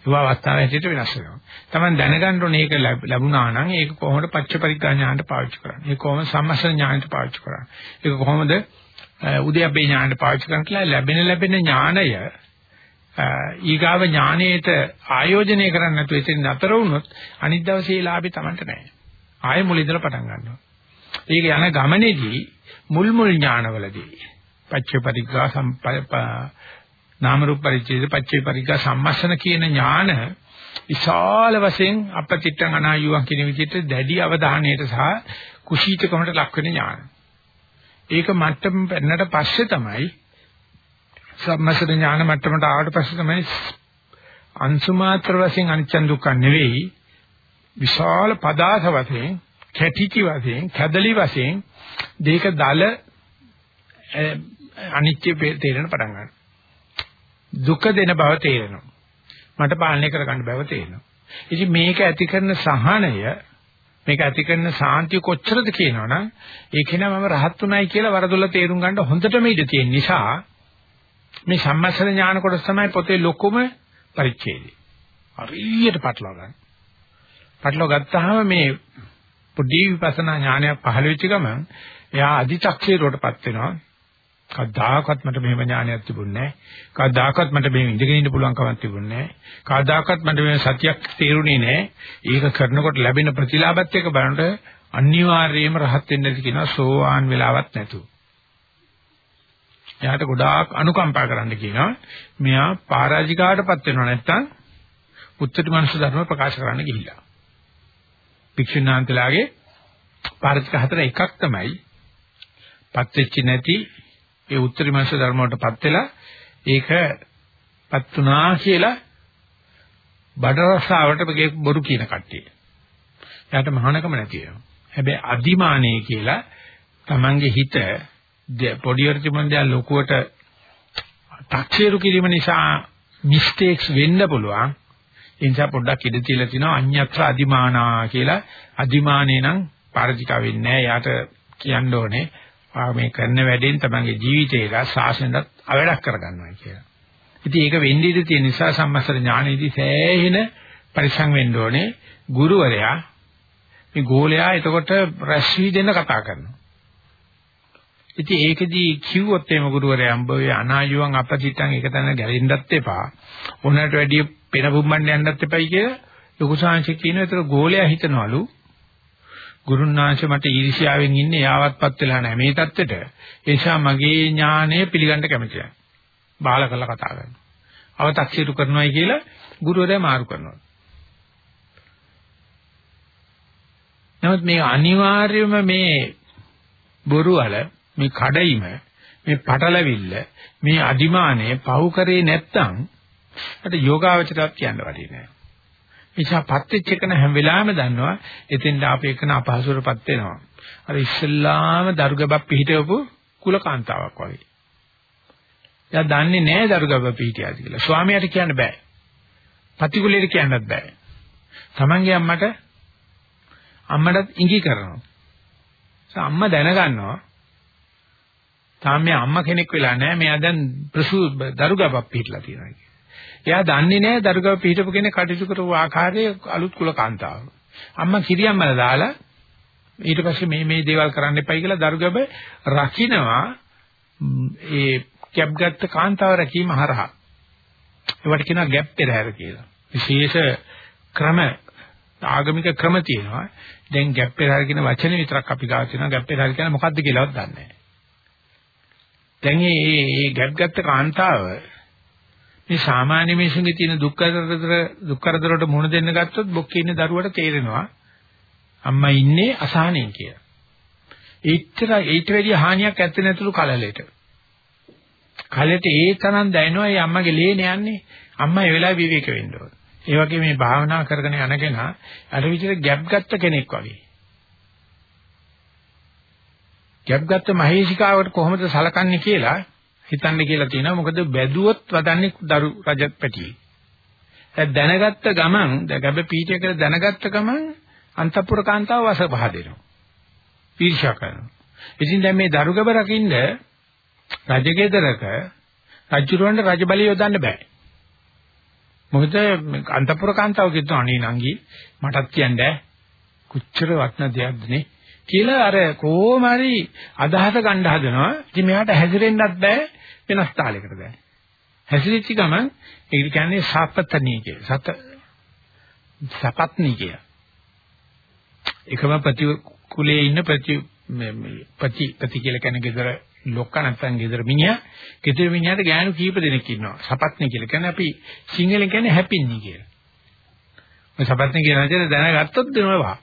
ඒව අවස්ථාවේ හැටියට වෙනස් වෙනවා. Taman දැනගන්න ඕනේ ඒක ලැබුණා නම් ඒක කොහොමද පච්චපරිග්ගා ඥානට පාවිච්චි කරන්නේ? ඒක කොහොමද සම්මස්න ඥානට පාවිච්චි කරන්නේ? ඒක කොහොමද උද්‍යප්පේ ඥානට පාවිච්චි කරන්නේ කියලා ලැබෙන ලැබෙන ඥානය ඊගාව ඥානයේට ආයෝජනය කරන්න නැතුව එතන නතර වුණොත් අනිත් දවසේ ඒ ලාභේ Tamanට නැහැ. ආයෙ මුල ඉඳලා පටන් ගන්නවා. ඒක යන ගමනේදී මුල් මුල් ඥානවලදී පච්චපරිග්ගා සම්ප නාම රූප පරිච්ඡේද පච්චේ පරිග්ගා සම්මස්සන කියන ඥාන විශාල වශයෙන් අපතිට්ඨං අනායුවන් කියන විදිහට දැඩි අවධානයට සහ කුසීතකමට ලක් වෙන ඥාන. ඒක මට්ටම පෙන්නට පස්සේ තමයි සම්මස්සන ඥාන මට්ටමට ආවට පස්සේ තමයි අංශු මාත්‍ර වශයෙන් අනිච්ච දුක්ඛ නෙවෙයි විශාල පදාස වශයෙන් කැටිචි වශයෙන් කැදලි වශයෙන් දෙක දල අනිත්‍ය තේරෙන පටන් ගන්නවා. දුක දෙන බව තේරෙනවා. මට පාලනය කරගන්න බව තේරෙනවා. ඉතින් මේක ඇති කරන සහනය මේක ඇති කරන සාන්තිය කොච්චරද කියනවනම් ඒක නම රහත් උනායි කියලා වරදොල තේරුම් ගන්න හොඳටම ඉඩ තියෙන නිසා මේ සම්මස්සන ඥාන කොටස තමයි පොතේ ලොකුම පරිච්ඡේදය. හරියට පටලවා ගන්න. පටලවා ගත්තාම මේ පොඩි විපස්සනා ඥානයක් පහළ වෙච්ච ගමන් එයා අදිචක්ෂේරුවටපත් වෙනවා. කවදාකවත් මට මෙහෙම ඥානයක් තිබුණේ නැහැ. කවදාකවත් මට මෙහෙම ඉඳගෙන ඉන්න පුළුවන් කමක් තිබුණේ නැහැ. කවදාකවත් මට මේ සතියක් තේරුණේ නැහැ. ඒක කරනකොට ලැබෙන ප්‍රතිලාභත් එක්ක බලනකොට අනිවාර්යයෙන්ම රහත් වෙන්න කියනවා සෝවාන් වෙලාවක් නැතුව. එයාට ගොඩාක් අනුකම්පා කරන්න කියනවා. මෙයා පරාජිකාවටපත් වෙනවා නැත්තම් උත්තර මනස ධර්ම ප්‍රකාශ කරන්න ගිහිල්ලා. භික්ෂුණාන්තලාගේ පාරජික හතර එකක් තමයි පත් වෙච්ච නැති ඒ උත්තර මනස ධර්ම වලටපත් වෙලා ඒකපත් උනා කියලා බඩ රසාවට බොරු කියන කට්ටිය. එයාට මහානකම නැති වෙනවා. හැබැයි අදිමානේ කියලා Tamange හිත පොඩි වර්තිමන්දයා ලොකුවට 탁ෂේරු කිරීම නිසා මිස්ටේක්ස් වෙන්න පුළුවන්. ඒ නිසා පොඩ්ඩක් ඉඳ තියලා තිනවා අඤ්ඤත්‍ර අදිමානා කියලා. අදිමානේ නම් පාරජිකා වෙන්නේ නැහැ. යාට කියන්න ඕනේ මේ කරන වැඩෙන් තමන්ගේ ජීවිතේට සාසනෙට අවඩක් කරගන්නවා කියලා. ඉතින් ඒක වෙන්නේ ඉඳී තියෙන නිසා සම්මස්තර ඥානෙදී සෑහෙන පරිසං වෙන්න ඕනේ. ගුරුවරයා මේ ගෝලයා එතකොට රැස් වී දෙන්න කතා කරනවා. ඉතින් ඒකෙදී කිව්වොත් එimhe ගුරුවරයා අම්බවේ අනායුවන් අපදිටන් එක තැන ගැලෙන්නත් එපා. උනට වැඩිය පෙන බුම්බන්න යන්නත් එපයි කියලා ලොකු සාංශ කියනවා. ඒතර ගෝලයා හිතනවලු ගුරුනාංශ මට ඊර්ෂ්‍යාවෙන් ඉන්නේ යාවත්පත් වෙලා නැහැ මේ தත්ත්වෙට. ඒ නිසා මගේ ඥානය පිළිගන්න කැමති නැහැ. බාල කරලා කතා කරනවා. අව탁සිරු කරනවායි කියලා ගුරුවරයා මාරු කරනවා. නමුත් මේ අනිවාර්යයෙන්ම මේ බොරු වල මේ කඩයිම මේ පටලවිල්ල මේ අදිමානය පහු කරේ නැත්තම් අට යෝගාවචරයක් කියන්න වටින්නේ නැහැ. නිසා පත් වෙච්ච එකන හැම වෙලාවෙම දන්නවා එතෙන්ට ආපේ එකන අපහසුරපත් වෙනවා. අර ඉස්සල්ලාම දරුගබක් පිහිටවපු කුලකාන්තාවක් වගේ. එයා දන්නේ නැහැ දරුගබ පිහිටියාද කියලා. ස්වාමියාට කියන්න බෑ. පතිකුලේට කියන්නත් බෑ. Tamange අම්මට අම්මටත් ඉඟි කරනවා. අම්මා දැනගන්නවා තාම මේ අම්මා කෙනෙක් වෙලා නැහැ. මෙයා දැන් ප්‍රසූ දරුගබක් පිහිටලා තියෙනවා කියලා. එයා දන්නේ නැහැ දරුගව පිටපු කෙනෙක් කටයුතු කරපු ආකාරයේ අලුත් කුල කාන්තාව. අම්මා කිරියම්මල දාලා ඊට පස්සේ මේ මේ දේවල් කරන්න එපයි කියලා දරුගව රකින්නවා ඒ කැප් ගත්ත කාන්තාව රැකීම හරහා. ඒවට කියනවා ගැප් පෙරහැර කියලා. විශේෂ ක්‍රම ආගමික ක්‍රම තියෙනවා. දැන් ගැප් පෙරහැර කියන වචනේ විතරක් අපි ගාව තියෙනවා. ගැප් පෙරහැර කියන්නේ මොකක්ද කියලාවත් දන්නේ නැහැ. දැන් මේ මේ ගැප් ගත්ත කාන්තාව මේ සාමාන්‍ය මිනිසුන්ගේ තියෙන දුක් කරදර දුක් කරදර වලට මුහුණ දෙන්න ගත්තොත් බොක්කේ ඉන්න දරුවට තේරෙනවා අම්මා ඉන්නේ අසහනෙන් කියලා. ඒච්චර ඊට වැඩිය හානියක් ඇත්තේ නැතුළු කලලෙට. කලෙට ඒ තරම් දැනෙනවා මේ අම්මගේ ලේන යන්නේ. අම්මා ඒ වෙලාවේ විවේක වෙන්න ඕන. ඒ වගේ මේ භාවනා කරගෙන යනගෙන අර විදිහට ගැප් ගත්ත කෙනෙක් වගේ. ගැප් ගත්ත මහේශිකාවට කොහොමද සලකන්නේ කියලා හිතන්න කියලා තියෙනවා මොකද බැදුවොත් වදන්නේ දරු රජ පැටියෙක්. දැනගත්ත ගමන් ගැබ පීඨය කියලා දැනගත්ත ගමන් අන්තපුර කාන්තාව වස පහ දෙනවා. ඊර්ෂ්‍යා කරනවා. ඉතින් දැන් මේ දරුගබ රකින්න රජගෙදරක රජුරවන්ට රජ බලය යොදන්න බෑ. මොකද අන්තපුර කාන්තාව කියනවා අනේ නංගි මටත් කියන්න කොච්චර වටන දෙයක්ද නේ කියලා අර කොහොම හරි අදහස ගන්න හදනවා. ඉතින් මෙයාට හැසිරෙන්නත් බෑ. වෙනස් තාලයකට දැන්. හැසිරෙච්ච ගමන් ඒක කියන්නේ සපතනී කිය. සත සපත්නී කිය. එකම ප්‍රති කුලයේ ඉන්න ප්‍රති ප්‍රති ප්‍රති කියලා කියන්නේ ගෙදර ලොක්ක නැත්නම් ගෙදර මිනිහා ගෙදර මිනිහාට ගෑනු කීප දෙනෙක් ඉන්නවා. සපත්නී කියලා කියන්නේ අපි සිංහලෙන් කියන්නේ හැපින්නී කියලා. ඔය සපත්නී කියන දේ දැනගත්තොත් දෙනවා.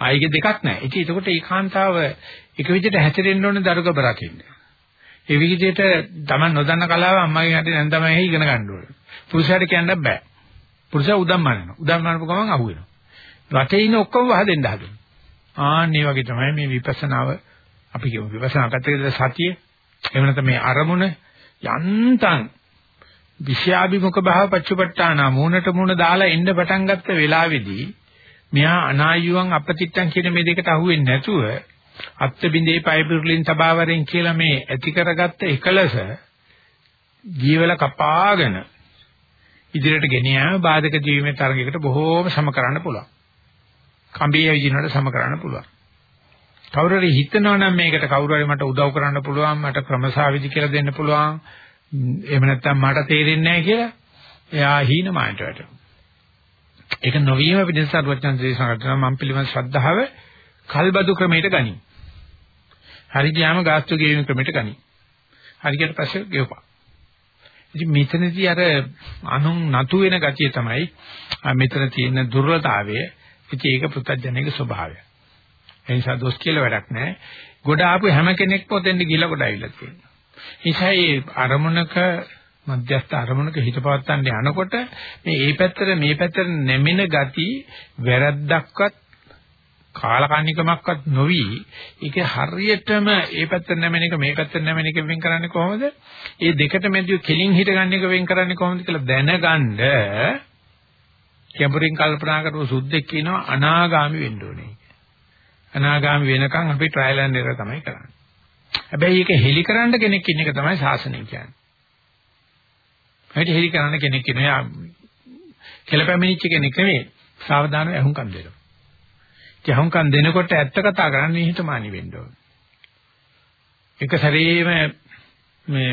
ආයිගේ දෙකක් නැහැ. ඉතින් ඒකට ඒකාන්තාව එක විදිහට හැසිරෙන්න ඕනේ දරුගබ රකින්න. ඒ විදිහට Taman නොදන්න කලාව අම්මගෙන් හරි නැන් තමයි ඉගෙන ගන්න ඕනේ. පුරුෂයාට කියන්න බෑ. පුරුෂයා උදම් මනනවා. උදම් මනපු ගමන් අහුවෙනවා. රටේ ඉන්න ඔක්කොම වහ දෙන්න හදනවා. ආන්න මේ වගේ තමයි මේ විපස්සනාව අපි කියමු විපස්සනා පැත්තේ සතිය. එහෙම නැත්නම් මේ අරමුණ යන්තම් විෂයාභිමුඛ භාව පච්චපට්ඨාන මූණට මූණ දාලා එන්න පටන් ගත්ත වෙලාවේදී මෙහා අනායුවන් අපතිත්තන් කියන මේ දෙකට අහුවෙන්නේ නැතුව අත්ත බින්දේ පය පිරුලින් සබාවරෙන් කියලා මේ ඇති කරගත්ත එකලස ජීවල කපාගෙන ඉදිරියට ගෙන යාම බාධක ජීවීමේ තරගයකට බොහෝම සම කරන්න පුළුවන්. කම්බියේ විදිනවට සම කරන්න පුළුවන්. කවුරු හරි හිතනවා නම් මේකට කවුරු හරි මට උදව් කරන්න පුළුවන් මට ක්‍රමසාවිදි කියලා දෙන්න පුළුවන් එහෙම නැත්නම් මට තේරෙන්නේ නැහැ කියලා එයා හීනමානට වැටෙනවා. ඒක නොවීම පිටසත් වචන දේශනා කරනවා මම පිළිවන් ශ්‍රද්ධාව කල්බදු ක්‍රමයට ගනි. හරි ගියාම ගාස්තු ගෙවීම ක්‍රමයට ගනි. හරි ගියට පස්සේ ගෙවපන්. ඉතින් මෙතනදී අර අනුන් නතු වෙන ගතිය තමයි මෙතන තියෙන දුර්වලතාවය. ඉතින් ඒක පුත්තජනක ස්වභාවය. ඒ නිසා දොස් කියලා වැඩක් නැහැ. ගොඩ ආපු හැම කෙනෙක්ම ඔතෙන්ද ගිහලා ගොඩ ආවිල්ලා තියෙනවා. නිසා මේ අරමුණක මධ්‍යස්ථ අරමුණක හිත පවත්තන්න යනකොට මේ මේ පැත්තට මේ පැත්තට නැමෙන ගති වැරද්දක්වත් කාලකන්නිකමක්වත් නොවි ඒක හරියටම ඒ පැත්තට නැමෙන එක මේ පැත්තට නැමෙන එක වෙන් කරන්නේ කොහොමද? ඒ දෙකට මැදින් කෙලින් හිටගන්න එක වෙන් කරන්නේ කොහොමද කියලා දැනගන්න කැඹුරින් කල්පනා කරපු සුද්දෙක් කියනවා අනාගාමි වෙන්න ඕනේ. අනාගාමි වෙනකන් අපි ට්‍රයිල් ඇන්ඩ් එරර් තමයි කරන්නේ. හැබැයි ඒක හෙලි කරන්න කෙනෙක් ඉන්න එක තමයි ශාසනය කියන්නේ. හිත හෙලි කරන්න කෙනෙක් ඉන්නේ කෙලපැමිණිච්ච කෙනෙක් නෙමෙයි. සාවධානව අහුම්කම් දෙනවා. ඒ අහුම්කම් දෙනකොට ඇත්ත කතා කරන්නේ හිතමානි වෙන්න ඕනේ. එක සැරේම මේ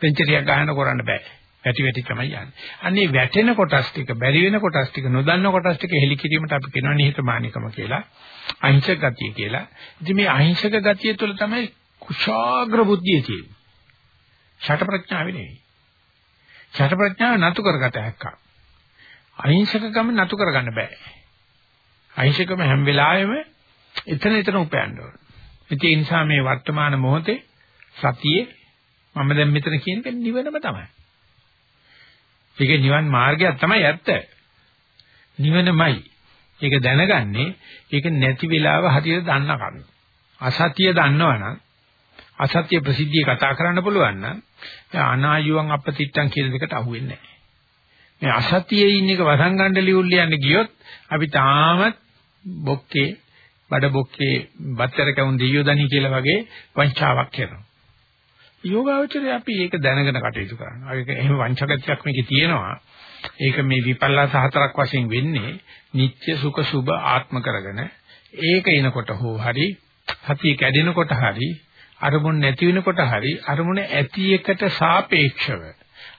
පෙන්චරියක් ගන්න කරන්න බෑ. වැටි වැටි තමයි යන්නේ. අන්නේ වැටෙන කොටස් ටික, බැරි වෙන කොටස් ටික, නොදන්න කොටස් ටික හෙලි කිරීමට අපි කියනවා නිහතමානීකම කියලා. අහිංසක ගතිය කියලා. ඉතින් මේ අහිංසක ගතිය තුළ තමයි කුශාග්‍ර බුද්ධිය තියෙන්නේ. ෂට ප්‍රඥාව නෙවෙයි. ෂට ප්‍රඥාව නතු කරගත හැක්කක්. අහිංසකකම නතු කරගන්න බෑ. අහිංසකම හැම වෙලාවෙම එතන එතන උපයන්න ඕන. ඒ නිසා මේ වර්තමාන මොහොතේ සතියේ මම දැන් මෙතන කියන එක නිවනම තමයි. ඒක නිවන් මාර්ගයක් තමයි ඇත්ත. නිවනමයි. ඒක දැනගන්නේ ඒක නැති වෙලාව හරියට දන්න කම. අසත්‍ය දන්නවනම් අසත්‍ය ප්‍රසිද්ධිය කතා කරන්න පුළුවන් නම් අනායුවන් අපතිත්තන් කියන දෙකට අහුවෙන්නේ නැහැ. මේ අසත්‍යයේ ඉන්න එක වසංගණ්ඩ ලියුල් ලියන්න ගියොත් අපි තාමත් බොක්කේ බඩ බොක්කේ බත්තර කවුන් දෙයියෝ දනි කියලා වගේ වංචාවක් කරනවා. යෝගාවචරය අපි ඒක දැනගෙන කටයුතු කරනවා. ඒක එහෙම වංචකත්වයක් මේකේ තියෙනවා. ඒක මේ විපල්ලාස හතරක් වශයෙන් වෙන්නේ නිත්‍ය සුඛ සුභ ආත්ම කරගෙන ඒක එනකොට හෝ හරි සතිය කැඩෙනකොට හරි අරමුණ නැති වෙනකොට හරි අරමුණ ඇති එකට සාපේක්ෂව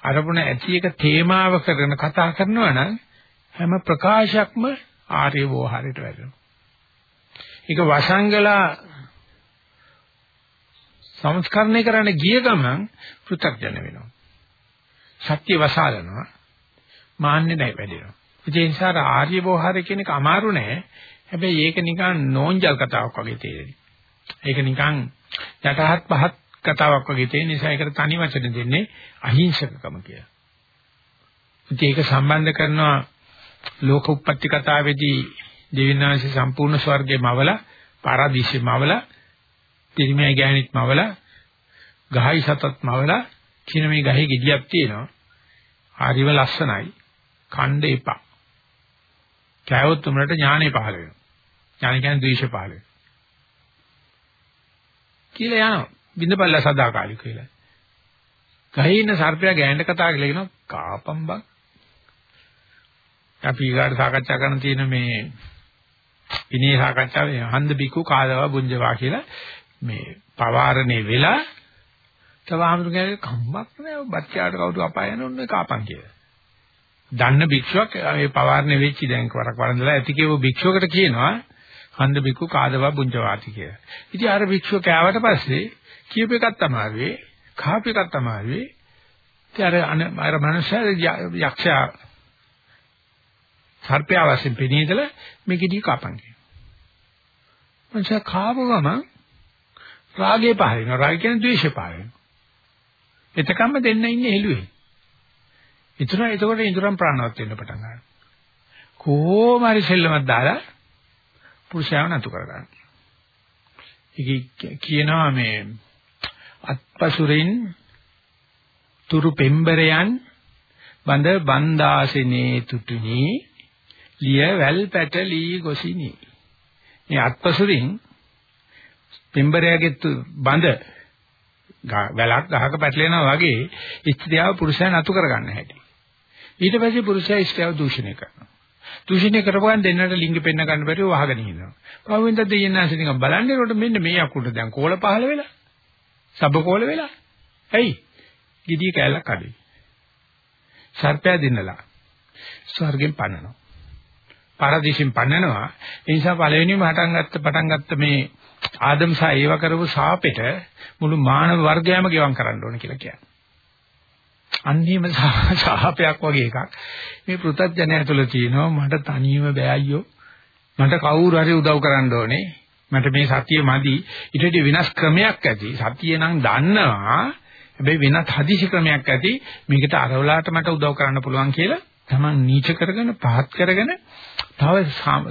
අරමුණ ඇති එක තේමාව කරගෙන කතා කරනවා නම් හැම ප්‍රකාශයක්ම ආර්ය වෝහරයට වැටෙනවා. ඒක වසංගලා සංස්කරණය කරන්න ගිය ගමන් පෘථග්ජන වෙනවා. සත්‍ය වසාලනවා. මාන්නේ නැහැ වැඩෙනවා. ඒ නිසා ආර්ය වෝහරය කියන එක අමාරු නෑ. හැබැයි ඒක නිකන් නෝන්ජල් කතාවක් වගේ තේරෙනවා. ඒක නිකන් යටහත් පහත් කතාවක් වගේ තියෙන නිසා ඒකට තනි වචන දෙන්නේ අහිංසකකම කියලා. ඉතින් ඒක සම්බන්ධ කරනවා ලෝක උප්පත්ති කතාවේදී දෙවිනාංශ සම්පූර්ණ ස්වර්ගයේ මවලා පාරාදීසෙ මවලා තිරිමයි ගෑනිත් මවලා ගහයි සතත් මවලා කියන මේ ගහේ ගෙඩියක් තියෙනවා. හරිම ලස්සනයි. ඛණ්ඩ එපා. කෑවොත් උඹලට ඥානෙ පහළ වෙනවා. ඥාන කියන්නේ ද්වේෂ පහළ වෙනවා. කියලා යනවා. බින්දපල්ලා සදාකාලික කියලා. ගහේ ඉන්න සර්පයා ගෑනට කතා කරලා කියනවා කාපම් බං. අපි ඊගාට සාකච්ඡා කරන්න තියෙන මේ ඉනේ සාකච්ඡාවේ හන්ද බිකු කාදවා බුඤ්ජවා කියලා මේ පවාරණේ වෙලා තව ආමතුගේ කම්මක් නෑ බච්චාට කවුරු අපාය යනොන්නේ කාපන් කියලා. දන්න භික්ෂුවක් මේ පවාරණේ වෙච්චි දැන් වරක් වරන්දලා ඇති කියව භික්ෂුවකට කියනවා හන්ද බිකු කාදවා බුඤ්ජවාති කියලා. ඉතින් අර භික්ෂුව කෑවට පස්සේ කියප එකක් තමයි කාප එකක් තමයි ඉතින් අර අර මනුස්සයා යක්ෂයා සර්පයා වශයෙන් පෙනීදලා මේකෙදී කපන් කියනවා. මනුස්සයා කාවවම රාගේ පහ වෙනවා. රාගය කියන්නේ ද්වේෂය පහ වෙනවා. එතකම්ම දෙන්න ඉන්නේ හෙළුවේ. ඉතුරු එතකොට ඉඳුරම් ප්‍රාණවත් වෙන්න පටන් ගන්නවා. කොහොම හරි සෙල්ලමක් දාලා පුරුෂයාව නතු කරගන්න. ඒක කියනවා මේ අත්පසුරින් තුරු පෙම්බරයන් බඳ බන්දාසනේ තුතුනි ලිය වැල් පැටලී ගොසිනි. මේ අත්පසුරින් පෙම්බරයාගේ බඳ වැලක් ගහක පැටලෙනවා වගේ ස්ත්‍රියව පුරුෂයා නතු කරගන්න හැටි. ඊට පස්සේ පුරුෂයා ස්ත්‍රියව දූෂණය කරනවා. දූෂණය කරපුවාන් දෙන්නට ලිංග පෙන්න ගන්න බැරිව වහගෙන ඉන්නවා. පහුවෙන්ද දෙයන්නාසි නිකන් බලන්නේ කොට මෙන්න මේ අකුරට දැන් කෝල පහල වෙලා. සබ කෝල වෙලා. ඇයි? gediy කැලක් අඩේ. සර්පයා දින්නලා. ස්වර්ගෙන් පන්නනවා. පාරදීසින් පන්නනවා. ඒ නිසා පළවෙනිම හටන් ගත්ත පටන් ගත්ත මේ ආදම්සා ඒව කරපු සාපෙට මුළු මානව වර්ගයම ගෙවම් කරන්න ඕන කියලා කියන්නේ. අන්නේම සාපයක් වගේ එකක්. මේ පෘථග්ජනය තුළ තියෙනවා මට තනියම බෑ අයියෝ. මට කවුරු හරි උදව් කරන්න ඕනේ. මට මේ සතිය මදි. ඊට වෙනස් ක්‍රමයක් ඇති. සතිය නම් දන්නවා. හැබැයි වෙනත් හදිසි ක්‍රමයක් ඇති. මේකට අරවලාට මට උදව් කරන්න පුළුවන් කියලා තමන් නීච කරගෙන පහත් කරගෙන තව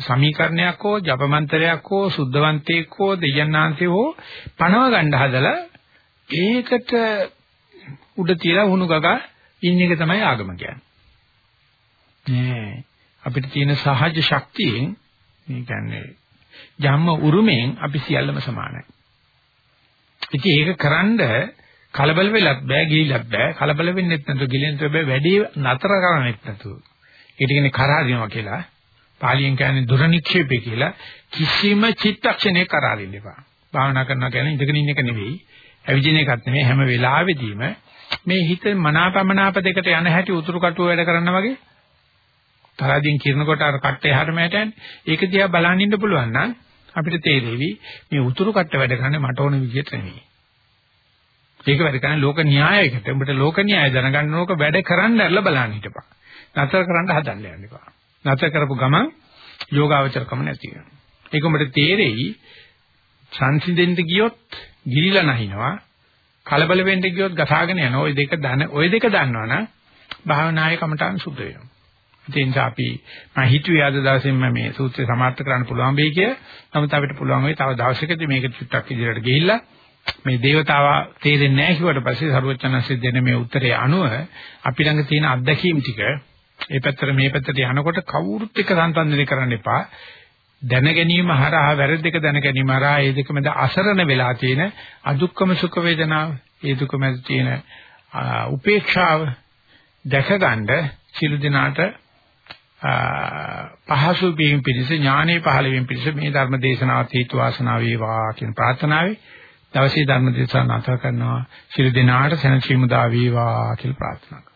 සමීකරණයක් හෝ ජපමන්ත්‍රයක් හෝ සුද්ධවන්තයෙක් හෝ දෙයන්නාන්තේ හෝ පණව ගන්න හදලා ඒකට උඩ තියලා වුණු ගගා ඉන්න එක තමයි ආගම කියන්නේ. නෑ අපිට තියෙන සහජ ශක්තියෙන් මේ කියන්නේ ජම්ම උරුමෙන් අපි සියල්ලම සමානයි. ඉතින් ඒක කරන්ඩ කලබල වෙලත් බෑ ගිලිලත් බෑ කලබල වෙන්නෙත් නැතුව ගිලෙන්නත් බෑ වැඩි නතර කරන්නෙත් නැතුව. ඒක කියන්නේ කරා දෙනවා කියලා. පාලියෙන් කියන්නේ දුර නික්ෂේපේ කියලා කිසිම චිත්තක්ෂණයක කරාරින්න එපා. භාවනා කරනවා කියන්නේ ඉඳගෙන ඉන්න එක නෙවෙයි. ඇවිදින එකක් නෙවෙයි හැම වෙලාවෙදීම මේ හිත මනාපමනාප දෙකට යන හැටි උතුරු කටුව වැඩ කරන්න වගේ තරදින් කිරනකොට අර කට්ට එහාට මෙහාට යන්නේ ඒක දිහා බලන් ඉන්න පුළුවන් නම් අපිට තේරෙවි මේ උතුරු කට්ට වැඩ කරන්නේ මට ඕන විදිහට නෙවෙයි. ඒක වැඩ කරන්නේ ලෝක න්‍යායයකට. උඹට ලෝක න්‍යාය දැනගන්න ඕක වැඩ කරන්න ඇරලා බලන්න හිටපන්. නතර කරන්න හදන්න යන්න එපා. නතර කරපු ගමන් යෝගාවචරකම නැති වෙනවා. ඒක උඹට තේරෙයි සංසිඳෙන්න ගියොත් ගිලිලා නැහිනවා කලබල වෙන්න ගියොත් ගසාගෙන යන ওই දෙක දන ওই දෙක දන්නවනම් භාවනායේ කමටහන් සුද්ධ වෙනවා. ඒ නිසා අපි මම හිතුවේ අද දවසේ මම මේ සූත්‍රය සමර්ථ කරන්න පුළුවන් වෙයි කියලා. නමුත් අපිට පුළුවන් වෙයි තව දවසකදී මේක චුට්ටක් ඉදිරියට ගිහිල්ලා මේ దేవතාවා තේරෙන්නේ නැහැ කිව්වට පස්සේ සරුවචනන්සේ දෙන මේ උත්තරේ අනුව අපි ළඟ තියෙන අත්දැකීම් ටික ඒ පැත්තට මේ පැත්තට යනකොට කවුරුත් එක්ක සංසන්දනය කරන්න එපා. දැන ගැනීම හරහා වැරදි දෙක දැන ගැනීම හරහා ඒ දෙක මැද අසරණ වෙලා තියෙන අදුක්කම සුඛ වේදනාව ඒ දුක මැද තියෙන උපේක්ෂාව දැකගන්න සිළු දිනාට පහසු වීම පිණිස ඥානෙ පහළ වීම පිණිස මේ ධර්ම දේශනාවත් හේතු වාසනා වේවා කියන ප්‍රාර්ථනාවයි. දවසේ ධර්ම දේශනාව නැතර කරනවා. සිළු දිනාට සැනසීම දා වේවා කියලා ප්‍රාර්ථනා කරනවා.